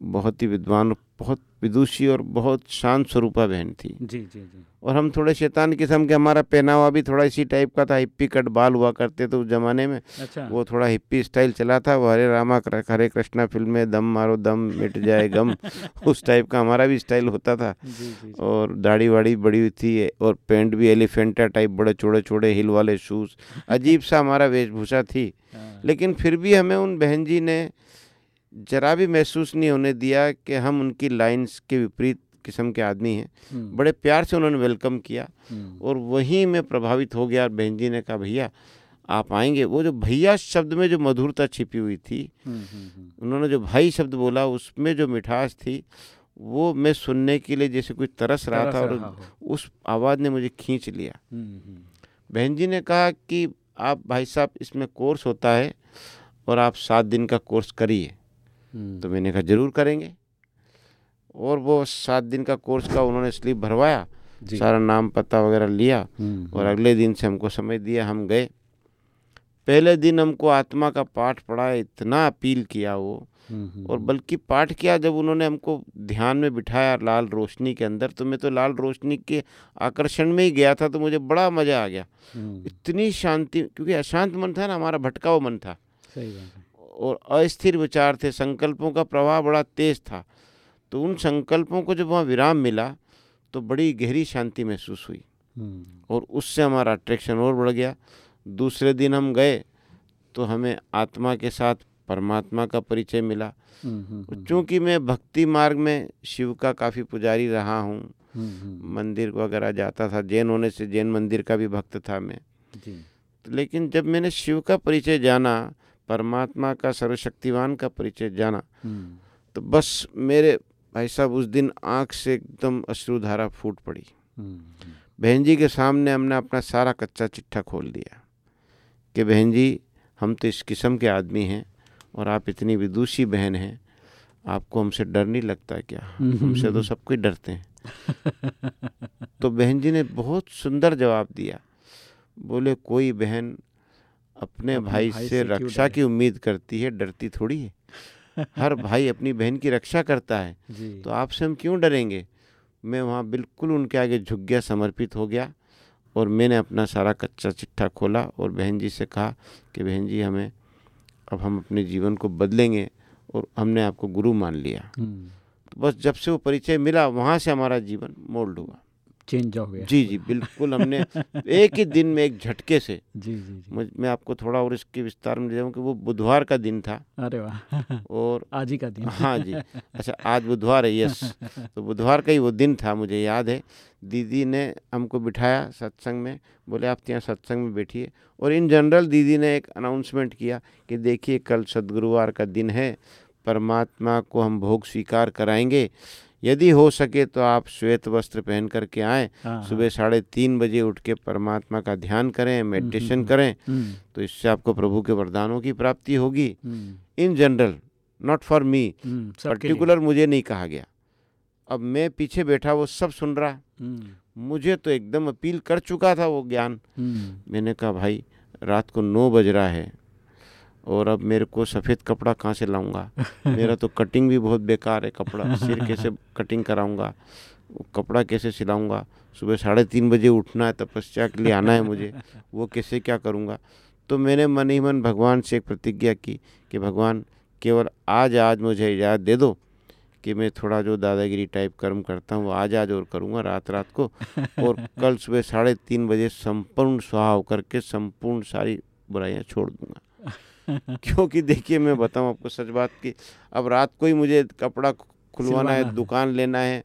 बहुत ही विद्वान बहुत विदुषी और बहुत शांत स्वरूपा बहन थी। जी जी जी। और हम थोड़े शैतान किस्म के हमारा पहनावा भी थोड़ा इसी टाइप का था हिप्पी कट बाल हुआ करते थे उस जमाने में। अच्छा। वो थोड़ा हिप्पी स्टाइल चला था वो हरे रामा हरे कृष्णा फ़िल्म में दम मारो दम मिट जाए गम उस टाइप का हमारा भी स्टाइल होता था। जी जी जी, और दाढ़ी वाड़ी बड़ी हुई थी और पेंट भी एलिफेंटा टाइप बड़े चौड़े चौड़े हिल वाले शूज़ अजीब सा हमारा वेशभूषा थी। हाँ, लेकिन फिर भी हमें उन बहन जी ने जरा भी महसूस नहीं होने दिया कि हम उनकी लाइंस के विपरीत किस्म के आदमी हैं। हम्म, बड़े प्यार से उन्होंने वेलकम किया हम्म, और वहीं मैं प्रभावित हो गया और बहन जी ने कहा भैया आप आएँगे। वो जो भैया शब्द में जो मधुरता छिपी हुई थी हम्म, उन्होंने जो भाई शब्द बोला उसमें जो मिठास थी वो मैं सुनने के लिए जैसे कोई तरस रहा था और उस आवाज़ ने मुझे खींच लिया। बहन जी ने कहा कि आप भाई साहब इसमें कोर्स होता है और आप सात दिन का कोर्स करिए। तो मैंने कहा ज़रूर करेंगे। और वो सात दिन का कोर्स का उन्होंने स्लिप भरवाया सारा नाम पता वगैरह लिया हम्म, और अगले दिन से हमको समय दिया हम गए। पहले दिन हमको आत्मा का पाठ पढ़ा इतना अपील किया वो। हम्म, हम्म, और बल्कि पाठ किया जब उन्होंने हमको ध्यान में बिठाया लाल रोशनी के अंदर तो मैं तो लाल रोशनी के आकर्षण में ही गया था तो मुझे बड़ा मज़ा आ गया। हम्म, इतनी शांति क्योंकि अशांत मन था ना हमारा भटका हुआ मन था। सही बात है। और अस्थिर विचार थे। संकल्पों का प्रवाह बड़ा तेज था। तो उन संकल्पों को जब वहाँ विराम मिला तो बड़ी गहरी शांति महसूस हुई। हम्म, और उससे हमारा अट्रैक्शन और बढ़ गया। दूसरे दिन हम गए तो हमें आत्मा के साथ परमात्मा का परिचय मिला। हम्म, हम्म, चूँकि मैं भक्ति मार्ग में शिव का काफ़ी पुजारी रहा हूँ मंदिर वगैरह जाता था जैन होने से जैन मंदिर का भी भक्त था मैं। जी। तो लेकिन जब मैंने शिव का परिचय जाना परमात्मा का सर्वशक्तिवान का परिचय जाना। हम्म, तो बस मेरे भाई साहब उस दिन आँख से एकदम अश्रुधारा फूट पड़ी। हम्म, हम्म, बहन जी के सामने हमने अपना सारा कच्चा चिट्ठा खोल दिया कि बहन जी हम तो इस किस्म के आदमी हैं और आप इतनी विदुषी बहन हैं आपको हमसे डर नहीं लगता क्या? हमसे तो सब कोई डरते हैं। तो बहन जी ने बहुत सुंदर जवाब दिया। बोले कोई बहन अपने भाई भाई से से रक्षा की उम्मीद करती है डरती थोड़ी है। हर भाई अपनी बहन की रक्षा करता है। तो आपसे हम क्यों डरेंगे? मैं वहाँ बिल्कुल उनके आगे झुक गया समर्पित हो गया और मैंने अपना सारा कच्चा चिट्ठा खोला और बहन जी से कहा कि बहन जी हमें अब हम अपने जीवन को बदलेंगे और हमने आपको गुरु मान लिया। हम्म, तो बस जब से वो परिचय मिला वहाँ से हमारा जीवन मोल्ड हुआ। चेंज हो गया। जी जी बिल्कुल हमने एक ही दिन में एक झटके से जी जी जी। मुझ मैं आपको थोड़ा और इसके विस्तार में ले जाऊँ कि वो बुधवार का दिन था। अरे वाह। और आज ही का दिन। हाँ जी अच्छा आज बुधवार है यस। तो बुधवार का ही वो दिन था मुझे याद है। दीदी ने हमको बिठाया सत्संग में बोले आप यहाँ सत्संग में बैठिए। और इन जनरल दीदी ने एक अनाउंसमेंट किया कि देखिए कल सदगुरुवार का दिन है परमात्मा को हम भोग स्वीकार कराएँगे। यदि हो सके तो आप श्वेत वस्त्र पहन करके आएँ। हाँ, सुबह साढ़े तीन बजे उठ के परमात्मा का ध्यान करें मेडिटेशन करें हम्म, तो इससे आपको प्रभु के वरदानों की प्राप्ति होगी। हम्म, in general not for me hmm. Particular मुझे नहीं कहा गया। अब मैं पीछे बैठा वो सब सुन रहा। हम्म, मुझे तो एकदम अपील कर चुका था वो ज्ञान। हम्म, मैंने कहा भाई रात को नौ बज रहा है और अब मेरे को सफ़ेद कपड़ा कहाँ से लाऊँगा? मेरा तो कटिंग भी बहुत बेकार है कपड़ा। सिर कैसे कटिंग कराऊँगा? कपड़ा कैसे सिलाऊँगा? सुबह साढ़े तीन बजे उठना है तपस्या के लिए आना है मुझे। वो कैसे क्या करूँगा? तो मैंने मन ही मन भगवान से एक प्रतिज्ञा की कि भगवान केवल आज आज मुझे इजाज़त दे दो कि मैं थोड़ा जो दादागिरी टाइप कर्म करता हूँ वो आज आज और करूँगा रात रात को। और कल सुबह साढ़े तीन बजे संपूर्ण स्वाहा होकर के संपूर्ण सारी बुराइयाँ छोड़ दूँगा। क्योंकि देखिए मैं बताऊँ आपको सच बात की अब रात को ही मुझे कपड़ा खुलवाना है दुकान लेना है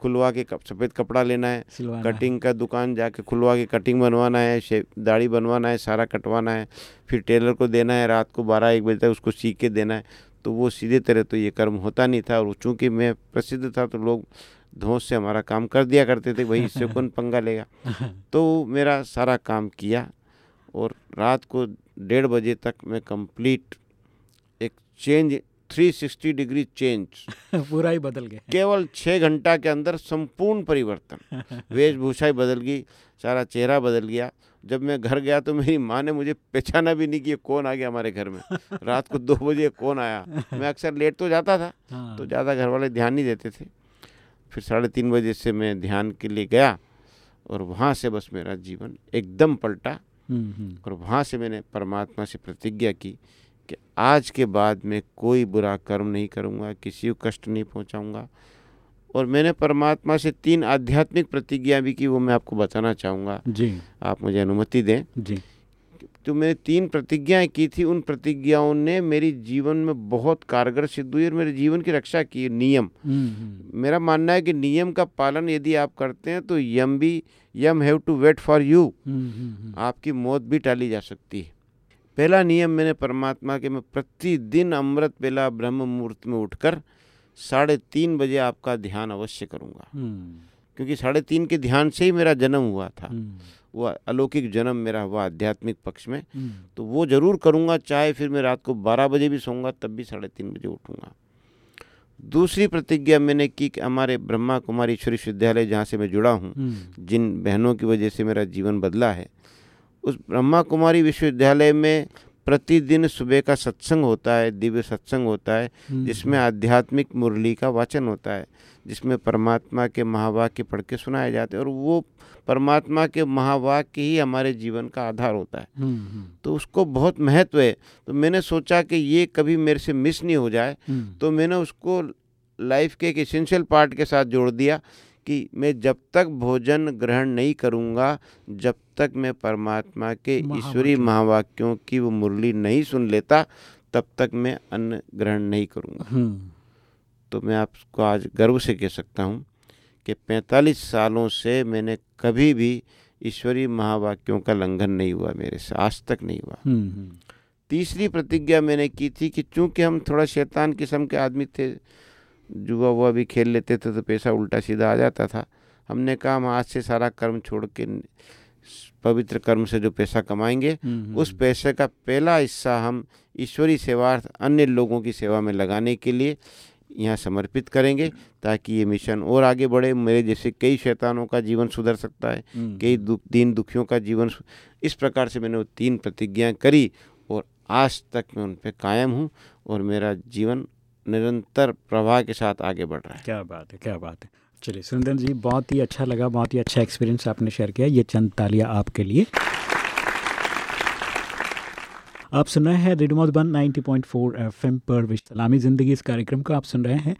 खुलवा के कप, सफ़ेद कपड़ा लेना है कटिंग का दुकान जाके खुलवा के कटिंग बनवाना है शे दाढ़ी बनवाना है सारा कटवाना है फिर टेलर को देना है रात को बारह एक बजे तक उसको सीख के देना है तो वो सीधे तरह तो ये कर्म होता नहीं था और चूँकि मैं प्रसिद्ध था तो लोग धोस से हमारा काम कर दिया करते थे भाई इससे कौन पंगा लेगा। तो मेरा सारा काम किया और रात को डेढ़ बजे तक मैं कंप्लीट एक चेंज 360 डिग्री चेंज पूरा ही बदल गया। केवल छः घंटा के अंदर संपूर्ण परिवर्तन। वेशभूषा ही बदल गई सारा चेहरा बदल गया। जब मैं घर गया तो मेरी माँ ने मुझे पहचाना भी नहीं कि कौन आ गया हमारे घर में। रात को दो बजे कौन आया? मैं अक्सर लेट तो जाता था हाँ। तो ज़्यादा घर वाले ध्यान नहीं देते थे। फिर साढ़े तीन बजे से मैं ध्यान के लिए गया और वहाँ से बस मेरा जीवन एकदम पलटा। और वहाँ से मैंने परमात्मा से प्रतिज्ञा की कि आज के बाद मैं कोई बुरा कर्म नहीं करूँगा किसी को कष्ट नहीं पहुँचाऊँगा। और मैंने परमात्मा से तीन आध्यात्मिक प्रतिज्ञा भी की वो मैं आपको बताना चाहूँगा। जी। आप मुझे अनुमति दें। जी। तो मैंने तीन प्रतिज्ञाएँ की थी। उन प्रतिज्ञाओं ने मेरी जीवन में बहुत कारगर सिद्ध हुई और मेरे जीवन की रक्षा की नियम। हम्म, हम्म, मेरा मानना है कि नियम का पालन यदि आप करते हैं तो यम भी Yam have to wait for you. हम्म, आपकी मौत भी टाली जा सकती है। पहला नियम मैंने परमात्मा के मैं प्रतिदिन अमृत बेला ब्रह्म मुहूर्त में उठकर साढ़े तीन बजे आपका ध्यान अवश्य करूँगा। क्योंकि साढ़े तीन के ध्यान से ही मेरा जन्म हुआ था। वो अलौकिक जन्म मेरा हुआ आध्यात्मिक पक्ष में हम्म, तो वो ज़रूर करूँगा चाहे फिर मैं रात को बारह बजे भी सोऊँगा तब भी साढ़े तीन बजे उठूँगा। दूसरी प्रतिज्ञा मैंने की कि हमारे ब्रह्मा कुमारी ईश्वर विश्वविद्यालय जहाँ से मैं जुड़ा हूँ हम्म, जिन बहनों की वजह से मेरा जीवन बदला है उस ब्रह्मा कुमारी विश्वविद्यालय में प्रतिदिन सुबह का सत्संग होता है दिव्य सत्संग होता है हम्म, जिसमें आध्यात्मिक मुरली का वाचन होता है जिसमें परमात्मा के महावाक्य पढ़ के सुनाए जाते हैं और वो परमात्मा के महावाक्य ही हमारे जीवन का आधार होता है। हम्म, हम्म, तो उसको बहुत महत्व है। तो मैंने सोचा कि ये कभी मेरे से मिस नहीं हो जाए हम्म, तो मैंने उसको लाइफ के एक इसेंशियल पार्ट के साथ जोड़ दिया। कि मैं जब तक भोजन ग्रहण नहीं करूँगा जब तक मैं परमात्मा के ईश्वरी महावाक्यों। की वो मुरली नहीं सुन लेता तब तक मैं अन्न ग्रहण नहीं करूँगा। हम्म, तो मैं आपको आज गर्व से कह सकता हूँ कि 45 सालों से मैंने कभी भी ईश्वरी महावाक्यों का लंघन नहीं हुआ मेरे से आज तक नहीं हुआ। हम्म, हम्म, तीसरी प्रतिज्ञा मैंने की थी कि चूँकि हम थोड़ा शैतान किस्म के आदमी थे जुआ वुआ भी खेल लेते थे तो पैसा उल्टा सीधा आ जाता था। हमने कहा हम आज से सारा कर्म छोड़ के पवित्र कर्म से जो पैसा कमाएँगे हम्म, उस पैसे का पहला हिस्सा हम ईश्वरी सेवार्थ अन्य लोगों की सेवा में लगाने के लिए यहाँ समर्पित करेंगे ताकि ये मिशन और आगे बढ़े। मेरे जैसे कई शैतानों का जीवन सुधर सकता है हम्म, कई दुख दीन दुखियों का जीवन इस प्रकार से मैंने वो तीन प्रतिज्ञाएँ करी और आज तक मैं उन पर कायम हूँ और मेरा जीवन निरंतर प्रवाह के साथ आगे बढ़ रहा है। क्या बात है, क्या बात है। चलिए, सुरेंद्र जी, बहुत ही अच्छा लगा, बहुत ही अच्छा एक्सपीरियंस आपने शेयर किया, ये चंद तालियाँ आपके लिए। आप सुन रहे हैं रेडमोट one ninety point four F पर विश्व सलामी ज़िंदगी। इस कार्यक्रम को आप सुन रहे हैं।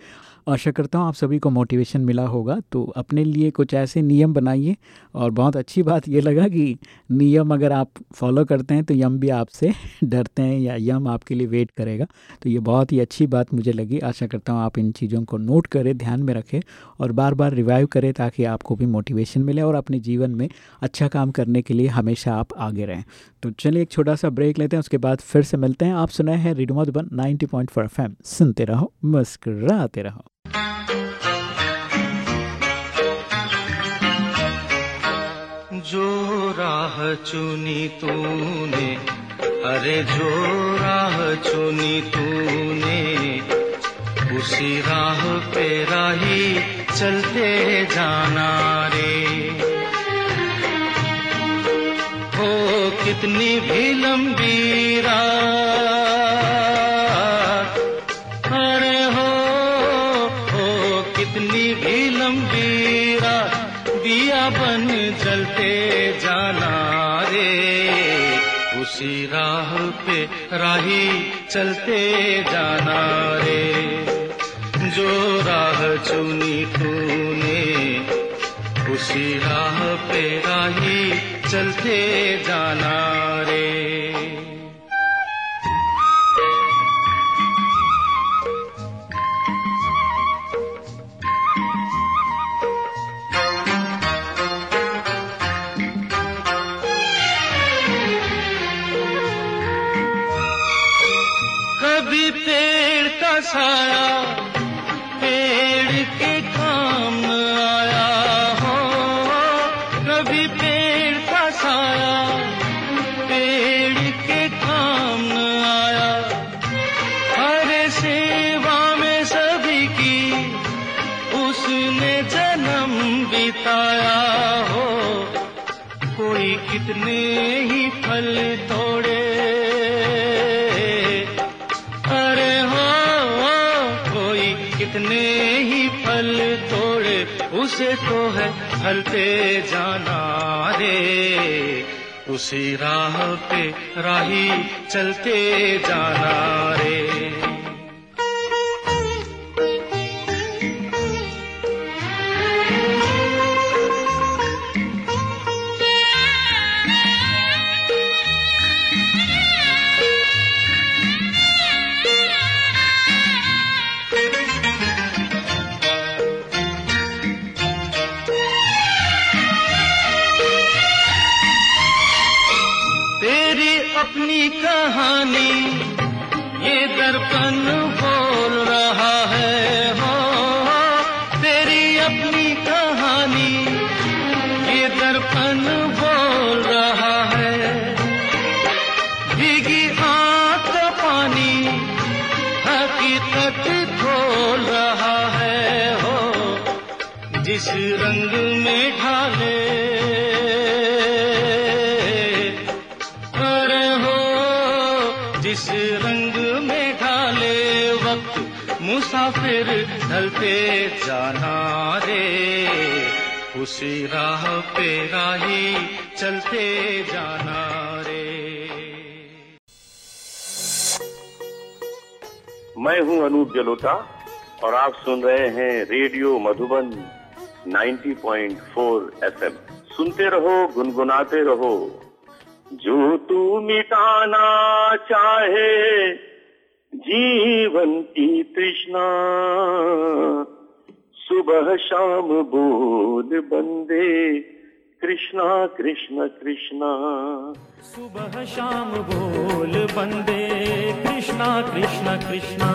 आशा करता हूँ आप सभी को मोटिवेशन मिला होगा। तो अपने लिए कुछ ऐसे नियम बनाइए और बहुत अच्छी बात ये लगा कि नियम अगर आप फॉलो करते हैं तो यम भी आपसे डरते हैं या यम आपके लिए वेट करेगा। तो ये बहुत ही अच्छी बात मुझे लगी। आशा करता हूँ आप इन चीज़ों को नोट करें, ध्यान में रखें और बार बार रिवाइव करें ताकि आपको भी मोटिवेशन मिले और अपने जीवन में अच्छा काम करने के लिए हमेशा आप आगे रहें। तो चलिए एक छोटा सा ब्रेक लेते हैं, उसके बाद फिर से मिलते हैं। आप सुनाए हैं रेडियो मधुबन 90.4 एफएम सुनते रहो, मुस्कुराते रहो। जो राह चुनी तूने, अरे जो राह चुनी तूने, उसी राह पे राही चलते जाना रे। हो कितनी भी लंबी रात राही चलते जाना रे जो राह चुनी तूने उसी राह बिताया हो कोई कितने ही फल तोड़े। अरे हो, कोई कितने ही फल तोड़े उसे तो है फलते जाना रे उसी राह पे राही चलते जाना रे कहानी ये दर्पण पे राही चलते जाना रे। मैं हूँ अनूप जलोटा और आप सुन रहे हैं रेडियो मधुबन 90.4 एफएम। सुनते रहो, गुनगुनाते रहो। जो तू मिटाना चाहे, जीवन की तृष्णा। सुबह शाम बोल बंदे कृष्णा कृष्ण कृष्णा। सुबह शाम बोल बंदे कृष्णा कृष्णा कृष्णा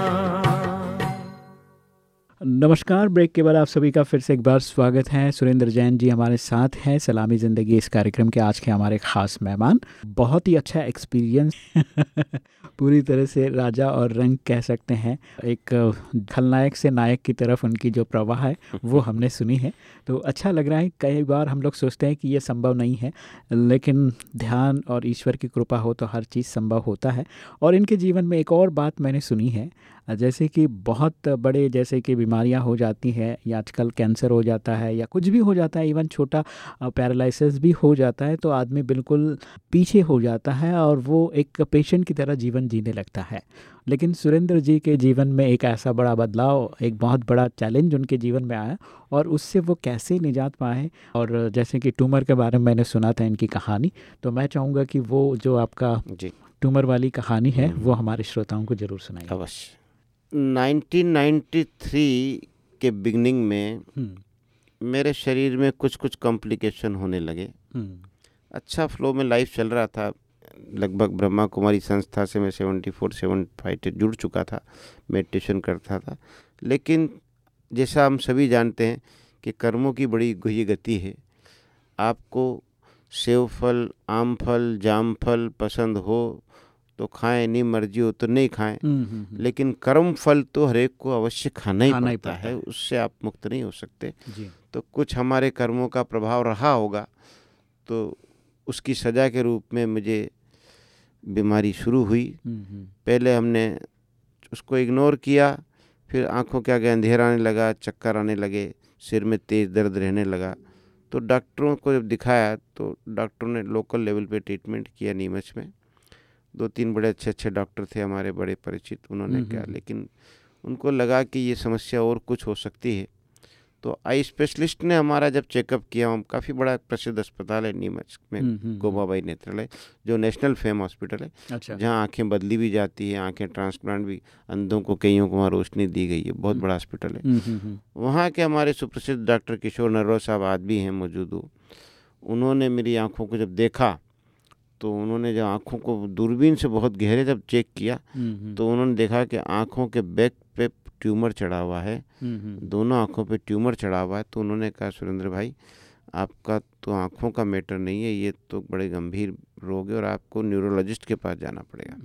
नमस्कार, ब्रेक के बाद आप सभी का फिर से एक बार स्वागत है। सुरेंद्र जैन जी हमारे साथ हैं, सलामी ज़िंदगी इस कार्यक्रम के आज के हमारे ख़ास मेहमान। बहुत ही अच्छा एक्सपीरियंस पूरी तरह से राजा और रंग कह सकते हैं। एक खलनायक से नायक की तरफ़ उनकी जो प्रवाह है, वो हमने सुनी है। तो अच्छा लग रहा है, कई बार हम लोग सोचते हैं कि ये संभव नहीं है, लेकिन ध्यान और ईश्वर की कृपा हो तो हर चीज़ संभव होता है। और इनके जीवन में एक और बात मैंने सुनी है जैसे कि बहुत बड़े जैसे कि बीमारियाँ हो जाती हैं या आजकल कैंसर हो जाता है या कुछ भी हो जाता है इवन छोटा पैरालिसिस भी हो जाता है तो आदमी बिल्कुल पीछे हो जाता है और वो एक पेशेंट की तरह जीवन जीने लगता है। लेकिन सुरेंद्र जी के जीवन में एक ऐसा बड़ा बदलाव एक बहुत बड़ा चैलेंज उनके जीवन में आया और उससे वो कैसे निजात पाए और जैसे कि ट्यूमर के बारे में मैंने सुना था इनकी कहानी तो मैं चाहूँगा कि वो जो आपका जी। ट्यूमर वाली कहानी है वो हमारे श्रोताओं को ज़रूर सुनाइए। अवश्य। 1993 के बिगनिंग में हम्म, मेरे शरीर में कुछ कुछ कॉम्प्लिकेशन होने लगे। हम्म, अच्छा फ्लो में लाइफ चल रहा था। लगभग ब्रह्मा कुमारी संस्था से मैं सेवेंटी फोर सेवन फाइव जुड़ चुका था। मेडिटेशन करता था। लेकिन जैसा हम सभी जानते हैं कि कर्मों की बड़ी गुही गति है। आपको सेव फल आम फल जाम फल पसंद हो तो खाएँ नहीं मर्ज़ी हो तो नहीं खाएँ। हम्म, हम्म, हम्म, लेकिन कर्म फल तो हरेक को अवश्य खाना ही खाना पड़ता पड़ता है है। उससे आप मुक्त नहीं हो सकते। जी। तो कुछ हमारे कर्मों का प्रभाव रहा होगा तो उसकी सज़ा के रूप में मुझे बीमारी शुरू हुई। पहले हमने उसको इग्नोर किया फिर आँखों के आगे अंधेरा आने लगा चक्कर आने लगे सिर में तेज़ दर्द रहने लगा। तो डॉक्टरों को जब दिखाया तो डॉक्टरों ने लोकल लेवल पे ट्रीटमेंट किया नीमच में। दो तीन बड़े अच्छे अच्छे डॉक्टर थे हमारे बड़े परिचित उन्होंने हम्म, क्या हम्म। लेकिन उनको लगा कि ये समस्या और कुछ हो सकती है। तो आई स्पेशलिस्ट ने हमारा जब चेकअप किया हम काफ़ी बड़ा प्रसिद्ध अस्पताल है नीमच में हम्म, गोमाबाई नेत्रालय जो नेशनल फेम हॉस्पिटल है अच्छा। जहाँ आँखें बदली भी जाती है आँखें ट्रांसप्लांट भी अंधों को कईयों को वहाँ रोशनी दी गई है बहुत बड़ा हॉस्पिटल है। वहाँ के हमारे सुप्रसिद्ध डॉक्टर किशोर नरवा साहब आज भी हैं मौजूद। हो उन्होंने मेरी आँखों को जब देखा तो उन्होंने जब आँखों को दूरबीन से बहुत गहरे जब चेक किया हम्म, हम्म, तो उन्होंने देखा कि आँखों के बैक पे ट्यूमर चढ़ा हुआ है। हम्म, दोनों आँखों पे ट्यूमर चढ़ा हुआ है तो उन्होंने कहा सुरेंद्र भाई आपका तो आँखों का मैटर नहीं है ये तो बड़े गंभीर रोग है और आपको न्यूरोलॉजिस्ट के पास जाना पड़ेगा।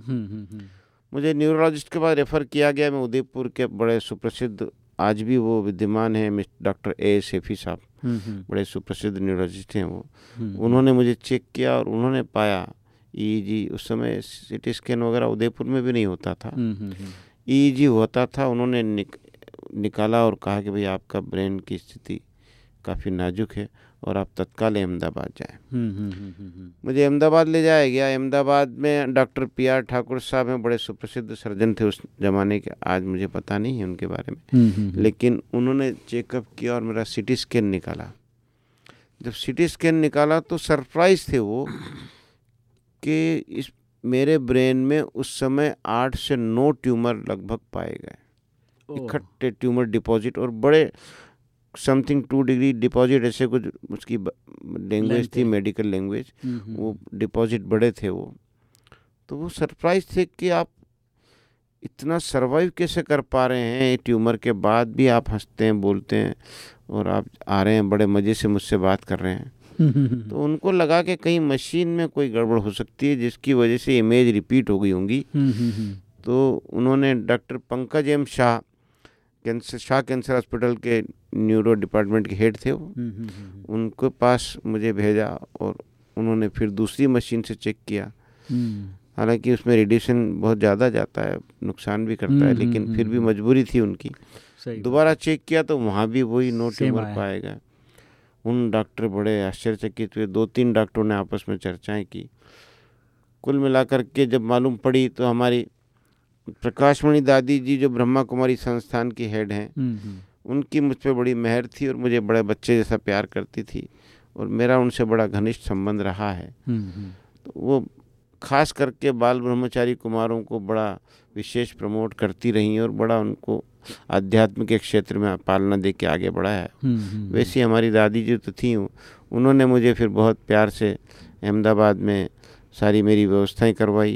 मुझे न्यूरोलॉजिस्ट के पास रेफ़र किया गया मैं उदयपुर के बड़े सुप्रसिद्ध आज भी वो विद्यमान है मिस्टर डॉक्टर ए सेफी साहब। हम्म, हम्म, बड़े सुप्रसिद्ध न्यूरोलॉजिस्ट हैं वो। हम्म, उन्होंने मुझे चेक किया और उन्होंने पाया ईईजी उस समय सिटी स्कैन वगैरह उदयपुर में भी नहीं होता था। ई ईईजी होता था उन्होंने निक, निकाला और कहा कि भाई आपका ब्रेन की स्थिति काफ़ी नाजुक है। और आप तत्काल अहमदाबाद जाएँ। हम्म, हम्म, हम्म, मुझे अहमदाबाद ले जाया गया। अहमदाबाद में डॉक्टर पी आर ठाकुर साहब हैं बड़े सुप्रसिद्ध सर्जन थे उस ज़माने के। आज मुझे पता नहीं है उनके बारे में। लेकिन उन्होंने चेकअप किया और मेरा सीटी स्कैन निकाला। जब सीटी स्कैन निकाला तो सरप्राइज़ थे वो कि इस मेरे ब्रेन में उस समय आठ से नौ ट्यूमर लगभग पाए गए। इकट्ठे ट्यूमर डिपॉजिट और बड़े समथिंग टू डिग्री डिपॉजिट ऐसे कुछ उसकी लैंग्वेज थी मेडिकल लैंग्वेज वो डिपॉजिट बड़े थे वो। तो वो सरप्राइज़ थे कि आप इतना सरवाइव कैसे कर पा रहे हैं? ट्यूमर के बाद भी आप हँसते हैं बोलते हैं और आप आ रहे हैं बड़े मज़े से मुझसे बात कर रहे हैं। तो उनको लगा कि कहीं मशीन में कोई गड़बड़ हो सकती है जिसकी वजह से इमेज रिपीट हो गई होंगी। तो उन्होंने doctor Pankaj M Shah cancer Shah cancer hospital के न्यूरो डिपार्टमेंट के हेड थे वो। हम्म, हम्म, हम्म, उनके पास मुझे भेजा और उन्होंने फिर दूसरी मशीन से चेक किया। हालाँकि उसमें रेडिएशन बहुत ज़्यादा जाता है नुकसान भी करता है लेकिन फिर भी। मजबूरी थी उनकी। दोबारा चेक किया तो वहाँ भी वही नो Same ट्यूमर आया। पाया गया उन डॉक्टर बड़े आश्चर्यचकित हुए। दो तीन डॉक्टरों ने आपस में चर्चाएँ की। कुल मिलाकर के जब मालूम पड़ी तो हमारी प्रकाशमणि दादी जी जो ब्रह्मा कुमारी संस्थान की हेड हैं हम्म, हम्म, उनकी मुझ पर बड़ी मेहर थी और मुझे बड़े बच्चे जैसा प्यार करती थी और मेरा उनसे बड़ा घनिष्ठ संबंध रहा है। हम्म, तो वो खास करके बाल ब्रह्मचारी कुमारों को बड़ा विशेष प्रमोट करती रही और बड़ा उनको आध्यात्म के क्षेत्र में पालना दे के आगे बढ़ाया हम्म, हम्म, वैसे हमारी दादी जी तो थी उन्होंने मुझे फिर बहुत प्यार से अहमदाबाद में सारी मेरी व्यवस्थाएँ करवाई।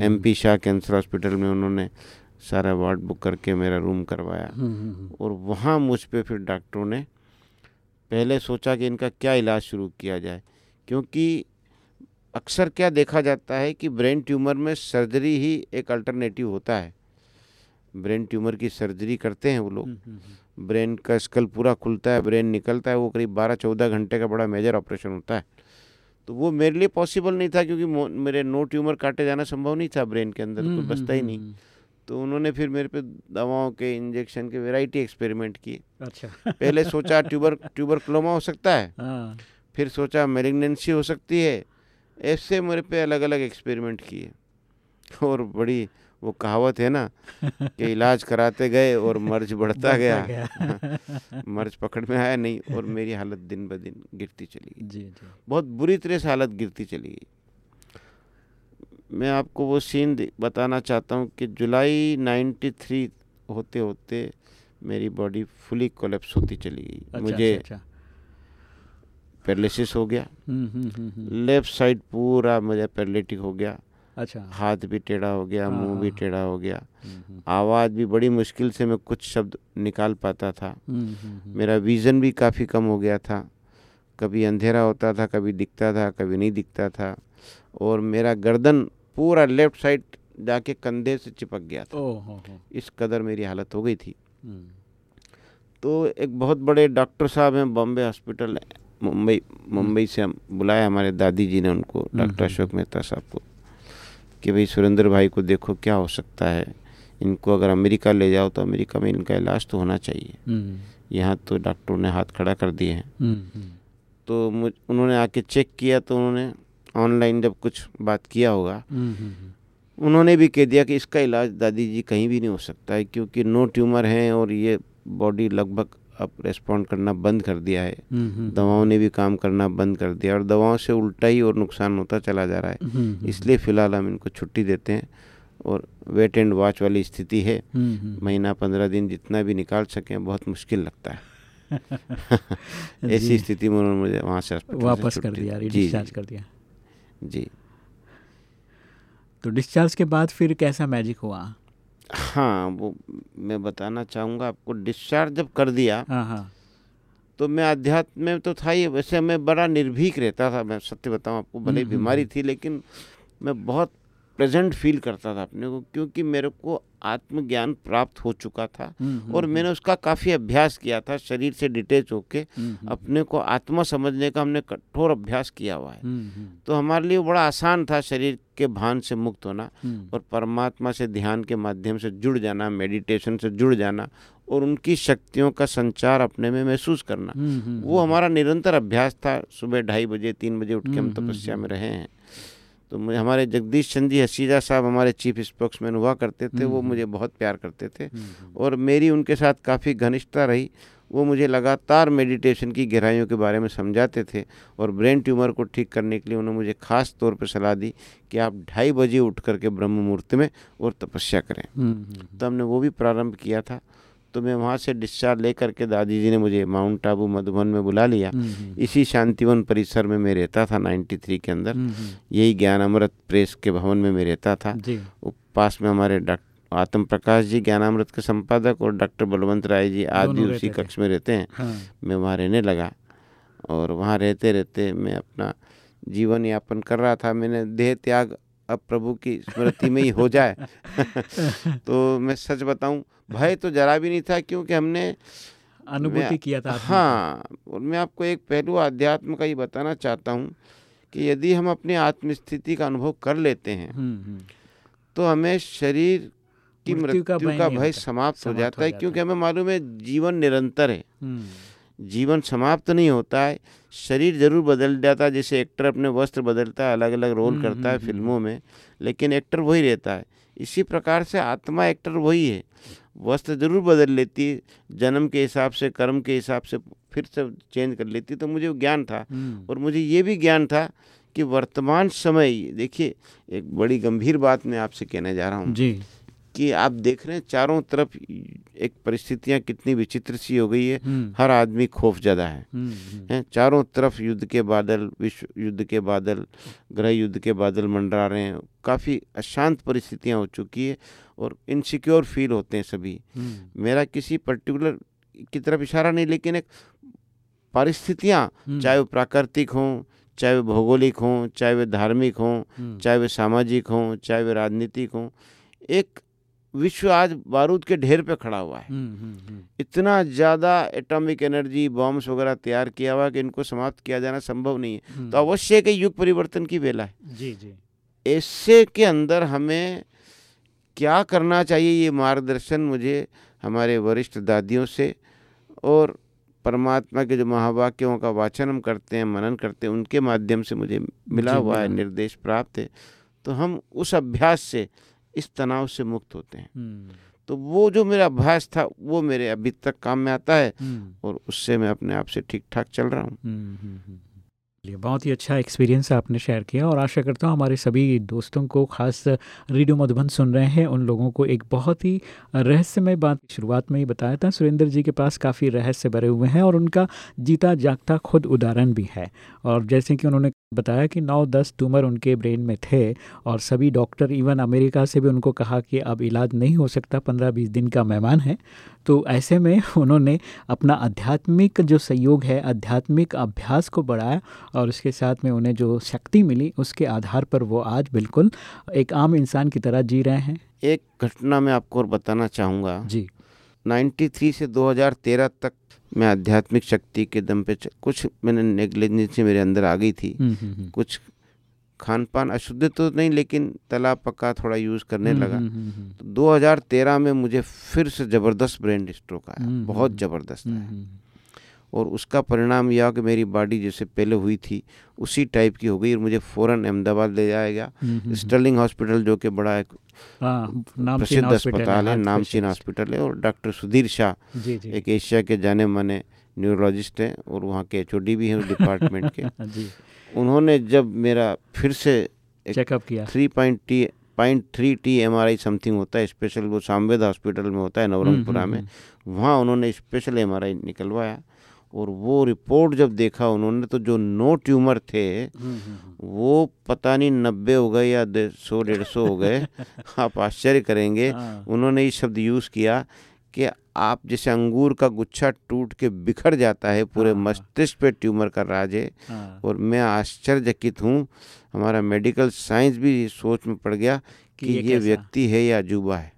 M P Shah cancer hospital में उन्होंने सारा वार्ड बुक करके मेरा रूम करवाया। हम्म, हम्म, हम्म, और वहाँ मुझ पर फिर डॉक्टरों ने पहले सोचा कि इनका क्या इलाज शुरू किया जाए क्योंकि अक्सर क्या देखा जाता है कि ब्रेन ट्यूमर में सर्जरी ही एक अल्टरनेटिव होता है। ब्रेन ट्यूमर की सर्जरी करते हैं वो लोग। ब्रेन का स्कल पूरा खुलता है ब्रेन निकलता है वो करीब बारह चौदह घंटे का बड़ा मेजर ऑपरेशन होता है। तो वो मेरे लिए पॉसिबल नहीं था क्योंकि मेरे नो ट्यूमर काटे जाना संभव नहीं था ब्रेन के अंदर हम्म, कोई बचता ही हम्म, नहीं। हम्म, तो उन्होंने फिर मेरे पे दवाओं के इंजेक्शन के वैरायटी एक्सपेरिमेंट किए। अच्छा। पहले सोचा ट्यूबर ट्यूबर क्लोमा हो सकता है आ, फिर सोचा मेलिग्नेंसी हो सकती है ऐसे मेरे पे अलग अलग एक्सपेरिमेंट किए। और बड़ी वो कहावत है ना कि इलाज कराते गए और मर्ज बढ़ता गया। गया। मर्ज पकड़ में आया नहीं और मेरी हालत दिन ब दिन गिरती चली गई। जी जी। बहुत बुरी तरह से हालत गिरती चली गई। मैं आपको वो सीन बताना चाहता हूँ कि जुलाई 93 होते होते मेरी बॉडी फुली कोलेप्स होती चली गई। अच्छा मुझे अच्छा, अच्छा। पैरालिसिस हो गया। हम्म, हम्म, हम्म, हम्म, लेफ़्ट साइड पूरा मुझे पैरालिटिक हो गया। अच्छा। हाथ भी टेढ़ा हो गया हाँ, मुँह भी हाँ, टेढ़ा हो गया। हम्म, हम्म, आवाज़ भी बड़ी मुश्किल से मैं कुछ शब्द निकाल पाता था। हम्म, मेरा विज़न भी काफ़ी कम हो गया था। कभी अंधेरा होता था कभी दिखता था कभी नहीं दिखता था। और मेरा गर्दन पूरा लेफ़्ट साइड जाके कंधे से चिपक गया था। ओ हो। हो इस कदर मेरी हालत हो गई थी। तो एक बहुत बड़े डॉक्टर साहब हैं बॉम्बे हॉस्पिटल मुंबई मुंबई से हम बुलाया हमारे दादी जी ने उनको डॉक्टर। अशोक मेहता साहब को। कि भाई सुरेंद्र भाई को देखो क्या हो सकता है। इनको अगर अमेरिका ले जाओ तो अमेरिका में इनका इलाज तो होना चाहिए। हम्म, यहाँ तो डॉक्टरों ने हाथ खड़ा कर दिए हैं। हम्म, हम्म, तो मुझ उन्होंने आके चेक किया तो उन्होंने ऑनलाइन जब कुछ बात किया होगा उन्होंने भी कह दिया कि इसका इलाज दादी जी कहीं भी नहीं हो सकता है क्योंकि नो ट्यूमर हैं और ये बॉडी लगभग अब रेस्पॉन्ड करना बंद कर दिया है। हम्म, हम्म, दवाओं ने भी काम करना बंद कर दिया और दवाओं से उल्टा ही और नुकसान होता चला जा रहा है। हम्म, इसलिए फ़िलहाल हम इनको छुट्टी देते हैं और वेट एंड वॉच वाली स्थिति है। महीना पंद्रह दिन जितना भी निकाल सकें बहुत मुश्किल लगता है। ऐसी स्थिति में उन्होंने मुझे वहाँ से वापस कर दिया डिस्चार्ज कर दिया। जी। तो डिस्चार्ज के बाद फिर कैसा मैजिक हुआ? हाँ वो मैं बताना चाहूँगा आपको डिस्चार्ज जब कर दिया हाँ हाँ। तो मैं अध्यात्म में तो था ही वैसे मैं बड़ा निर्भीक रहता था मैं सत्य बताऊँ आपको भले हम्म, हम्म, बीमारी थी लेकिन मैं बहुत प्रेजेंट फील करता था अपने को क्योंकि मेरे को आत्मज्ञान प्राप्त हो चुका था हम्म, और हम्म, मैंने उसका काफ़ी अभ्यास किया था शरीर से डिटेच होके हम्म, हम्म, अपने को आत्मा समझने का हमने कठोर अभ्यास किया हुआ है। हम्म, हम्म, तो हमारे लिए बड़ा आसान था शरीर के भान से मुक्त होना हम्म, और परमात्मा से ध्यान के माध्यम से जुड़ जाना मेडिटेशन से जुड़ जाना और उनकी शक्तियों का संचार अपने में महसूस करना। हम्म, हम्म, वो हमारा निरंतर अभ्यास था। सुबह ढाई बजे तीन बजे उठ के हम हम्म, हम्म, तपस्या में रहे हैं। तो मुझे हमारे जगदीश चंद जी हसीजा साहब हमारे चीफ स्पोक्समैन हुआ करते थे वो हम्म, मुझे बहुत प्यार करते थे हम्म, हम्म, और मेरी उनके साथ काफ़ी घनिष्ठता रही वो मुझे लगातार मेडिटेशन की गहराइयों के बारे में समझाते थे और ब्रेन ट्यूमर को ठीक करने के लिए उन्होंने मुझे खास तौर पर सलाह दी कि आप ढाई बजे उठ करके ब्रह्म मुहूर्त में और तपस्या करें। हम्म, हम्म, तो हमने वो भी प्रारंभ किया था तो मैं वहाँ से डिस्चार्ज लेकर के दादी जी ने मुझे माउंट आबू मधुबन में बुला लिया। हम्म, हम्म, इसी शांतिवन परिसर में मैं रहता था 93 के अंदर। हम्म, यही ज्ञान अमृत प्रेस के भवन में मैं रहता था। पास में हमारे डॉक्टर आत्म प्रकाश जी ज्ञानामृत के संपादक और डॉक्टर बलवंत राय जी आदि दोनों उसी कक्ष में रहते हैं। हाँ। मैं वहाँ रहने लगा और वहाँ रहते रहते मैं अपना जीवन यापन कर रहा था। मैंने देह त्याग अब प्रभु की स्मृति में ही हो जाए। तो मैं सच बताऊँ भय तो जरा भी नहीं था क्योंकि हमने अनुभूति किया था हाँ और मैं आपको एक पहलू अध्यात्म का ही बताना चाहता हूँ कि यदि हम अपनी आत्मस्थिति का अनुभव कर लेते हैं हम्म, हम्म, तो हमें शरीर की मृत्यु का भय। समाप्त हो जाता है क्योंकि हमें मालूम है जीवन निरंतर है। हम्म, जीवन समाप्त नहीं होता है शरीर ज़रूर बदल जाता है जैसे एक्टर अपने वस्त्र बदलता है अलग अलग रोल हम्म, करता है हम्म, फ़िल्मों में लेकिन एक्टर वही रहता है। इसी प्रकार से आत्मा एक्टर वही है। वस्त्र ज़रूर बदल लेती है जन्म के हिसाब से कर्म के हिसाब से फिर से चेंज कर लेती तो मुझे वो ज्ञान था। हम्म, और मुझे ये भी ज्ञान था कि वर्तमान समय देखिए एक बड़ी गंभीर बात मैं आपसे कहने जा रहा हूँ। जी। कि आप देख रहे हैं चारों तरफ़ एक परिस्थितियाँ कितनी विचित्र सी हो गई है। हम्म, हर आदमी खौफ ज़्यादा है। हम्म, हम्म, हैं चारों तरफ़ युद्ध के बादल विश्व युद्ध के बादल गृह युद्ध के बादल मंडरा रहे हैं। काफ़ी अशांत परिस्थितियाँ हो चुकी है और इनसिक्योर फील होते हैं सभी। मेरा किसी पर्टिकुलर की तरफ़ इशारा नहीं लेकिन एक परिस्थितियाँ चाहे वो प्राकृतिक हों चाहे वे भौगोलिक हों चाहे वे धार्मिक हों चाहे वे सामाजिक हों चाहे वे राजनीतिक हों एक विश्व आज बारूद के ढेर पे खड़ा हुआ है। हम्म, हम्म, हम्म, इतना ज़्यादा एटॉमिक एनर्जी बॉम्ब्स वगैरह तैयार किया हुआ है कि इनको समाप्त किया जाना संभव नहीं है। तो अवश्य कि युग परिवर्तन की बेला है। जी जी। ऐसे के अंदर हमें क्या करना चाहिए ये मार्गदर्शन मुझे हमारे वरिष्ठ दादियों से और परमात्मा के जो महावाक्यों का वाचन हम करते हैं मनन करते हैं उनके माध्यम से मुझे मिला हुआ है निर्देश प्राप्त है। तो हम उस अभ्यास से इस तनाव से मुक्त होते हैं। हम्म, तो वो जो मेरा अभ्यास था वो मेरे अभी तक काम में आता है हम्म, और उससे मैं अपने आप से ठीक ठाक चल रहा हूँ। हम्म। चलिए, बहुत ही अच्छा एक्सपीरियंस आपने शेयर किया और आशा करता हूँ हमारे सभी दोस्तों को खास रेडियो मधुबन सुन रहे हैं उन लोगों को एक बहुत ही रहस्यमय बात शुरुआत में ही बताया था। सुरेंद्र जी के पास काफ़ी रहस्य भरे हुए हैं और उनका जीता जागता खुद उदाहरण भी है। और जैसे कि उन्होंने बताया कि नौ दस ट्यूमर उनके ब्रेन में थे और सभी डॉक्टर इवन अमेरिका से भी उनको कहा कि अब इलाज नहीं हो सकता पंद्रह बीस दिन का मेहमान है। तो ऐसे में उन्होंने अपना आध्यात्मिक जो सहयोग है आध्यात्मिक अभ्यास को बढ़ाया और उसके साथ में उन्हें जो शक्ति मिली उसके आधार पर वो आज बिल्कुल एक आम इंसान की तरह जी रहे हैं। एक घटना मैं आपको और बताना चाहूँगा। जी। 93 से 2013 तक मैं आध्यात्मिक शक्ति के दम पे कुछ मैंने नेग्लिजेंसी मेरे अंदर आ गई थी। हम्म, हम्म, हम्म। कुछ खान पान अशुद्ध तो नहीं लेकिन तला पका थोड़ा यूज़ करने लगा। तो 2013 में मुझे फिर से ज़बरदस्त ब्रेन स्ट्रोक आया। बहुत ज़बरदस्त आया। और उसका परिणाम यह कि मेरी बॉडी जैसे पहले हुई थी उसी टाइप की हो गई और मुझे फ़ौरन अहमदाबाद ले जाया गया। स्टर्लिंग हॉस्पिटल जो कि बड़ा एक प्रसिद्ध अस्पताल है नामचीन हॉस्पिटल है और डॉक्टर सुधीर शाह एक एशिया के जाने माने न्यूरोलॉजिस्ट हैं और वहाँ के एचओडी भी हैं उस डिपार्टमेंट के। उन्होंने जब मेरा फिर से चेकअप किया। Three point T point three T M R I something होता है स्पेशल वो सामवेद हॉस्पिटल में होता है नवरंगपुरा हम्म, में वहाँ उन्होंने स्पेशल एम आर आई निकलवाया। और वो रिपोर्ट जब देखा उन्होंने तो जो नो ट्यूमर थे वो पता नहीं नब्बे हो गए या सौ डेढ़ सौ हो गए। आप आश्चर्य करेंगे हाँ। उन्होंने ये शब्द यूज़ किया कि आप जैसे अंगूर का गुच्छा टूट के बिखर जाता है पूरे हाँ। मस्तिष्क पे ट्यूमर का राज है। हाँ, और मैं आश्चर्यचकित हूँ हमारा मेडिकल साइंस भी सोच में पड़ गया कि ये ये व्यक्ति है या अजूबा है।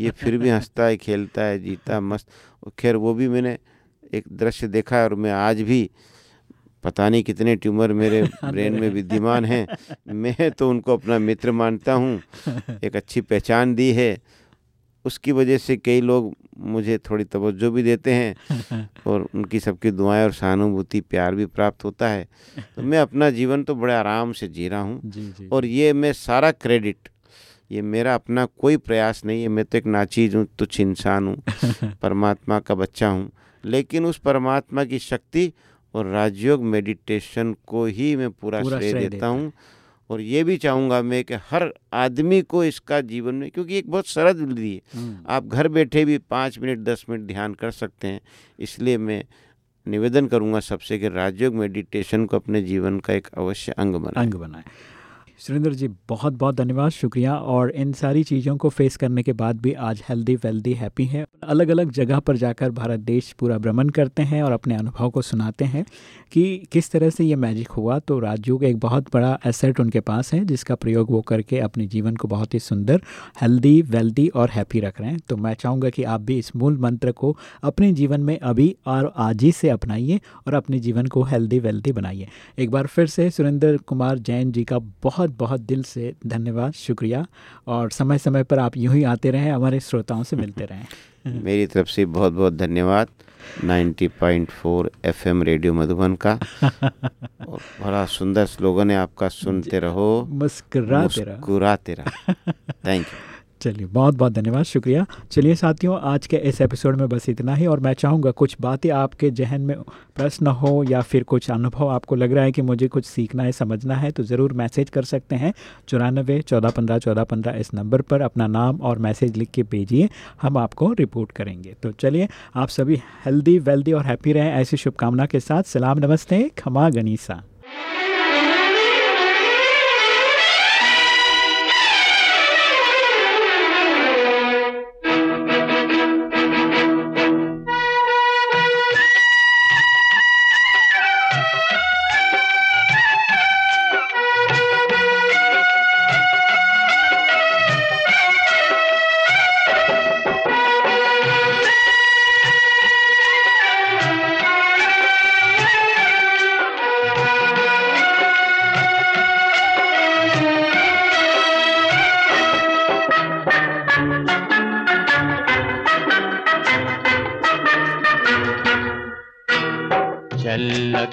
ये फिर भी हंसता है खेलता है जीता मस्त। खैर वो भी मैंने एक दृश्य देखा है और मैं आज भी पता नहीं कितने ट्यूमर मेरे ब्रेन में विद्यमान हैं। मैं तो उनको अपना मित्र मानता हूँ एक अच्छी पहचान दी है। उसकी वजह से कई लोग मुझे थोड़ी तवज्जो भी देते हैं और उनकी सबकी दुआएँ और सहानुभूति प्यार भी प्राप्त होता है। तो मैं अपना जीवन तो बड़े आराम से जी रहा हूँ और ये मैं सारा क्रेडिट ये मेरा अपना कोई प्रयास नहीं है। मैं तो एक नाचीज हूँ तुच्छ इंसान हूँ परमात्मा का बच्चा हूँ। लेकिन उस परमात्मा की शक्ति और राजयोग मेडिटेशन को ही मैं पूरा, पूरा श्रेय देता देता हूँ। और ये भी चाहूँगा मैं कि हर आदमी को इसका जीवन में क्योंकि एक बहुत सरल विधि है। हम्म, आप घर बैठे भी पाँच मिनट दस मिनट ध्यान कर सकते हैं। इसलिए मैं निवेदन करूँगा सबसे कि राजयोग मेडिटेशन को अपने जीवन का एक अवश्य अंग बनाए। अंग बनाए। सुरेंद्र जी बहुत बहुत धन्यवाद, शुक्रिया। और इन सारी चीज़ों को फेस करने के बाद भी आज हेल्दी वेल्दी हैप्पी है। अलग अलग जगह पर जाकर भारत देश पूरा भ्रमण करते हैं और अपने अनुभव को सुनाते हैं कि किस तरह से ये मैजिक हुआ। तो राजयोग एक बहुत बड़ा एसेट उनके पास है, जिसका प्रयोग वो करके अपने जीवन को बहुत ही सुंदर हेल्दी वेल्दी और हैप्पी रख रहे हैं। तो मैं चाहूँगा कि आप भी इस मूल मंत्र को अपने जीवन में अभी और आज ही से अपनाइए और अपने जीवन को हेल्दी वेल्दी बनाइए। एक बार फिर से सुरेंद्र कुमार जैन जी का बहुत बहुत बहुत दिल से धन्यवाद शुक्रिया। और समय समय पर आप यूँ ही आते रहें हमारे श्रोताओं से मिलते रहें। मेरी तरफ़ से बहुत बहुत धन्यवाद 90.4 एफएम रेडियो मधुबन का। और बड़ा सुंदर स्लोगन है आपका सुनते रहो मुस्कुराते रहो। मुस्कुराते रहो। थैंक यू चलिए बहुत बहुत धन्यवाद, शुक्रिया। चलिए साथियों, आज के इस एपिसोड में बस इतना ही और मैं चाहूँगा कुछ बातें आपके जहन में प्रश्न हो या फिर कुछ अनुभव आपको लग रहा है कि मुझे कुछ सीखना है, समझना है तो ज़रूर मैसेज कर सकते हैं। चौरानबे चौदह पंद्रह चौदह पंद्रह इस नंबर पर अपना नाम और मैसेज लिख के भेजिए, हम आपको रिपोर्ट करेंगे। तो चलिए, आप सभी हेल्दी, वेल्दी और हैप्पी रहें, ऐसी शुभकामना के साथ। सलाम, नमस्ते, खमा गनीसा।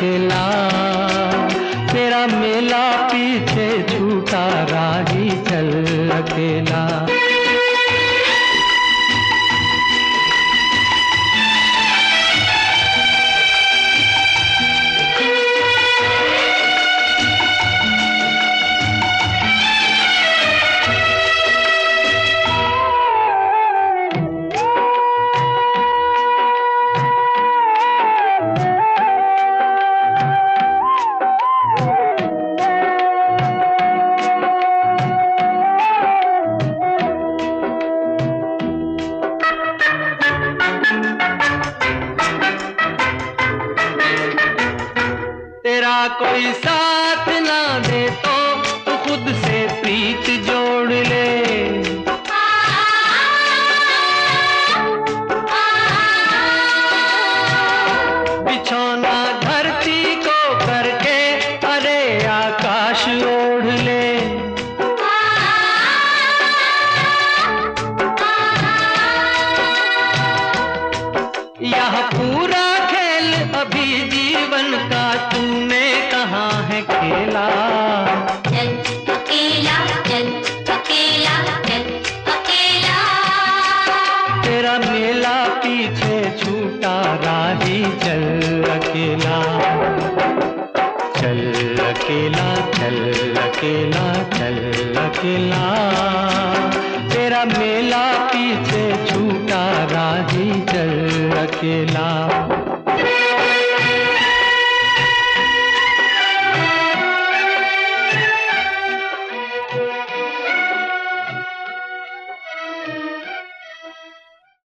अकेला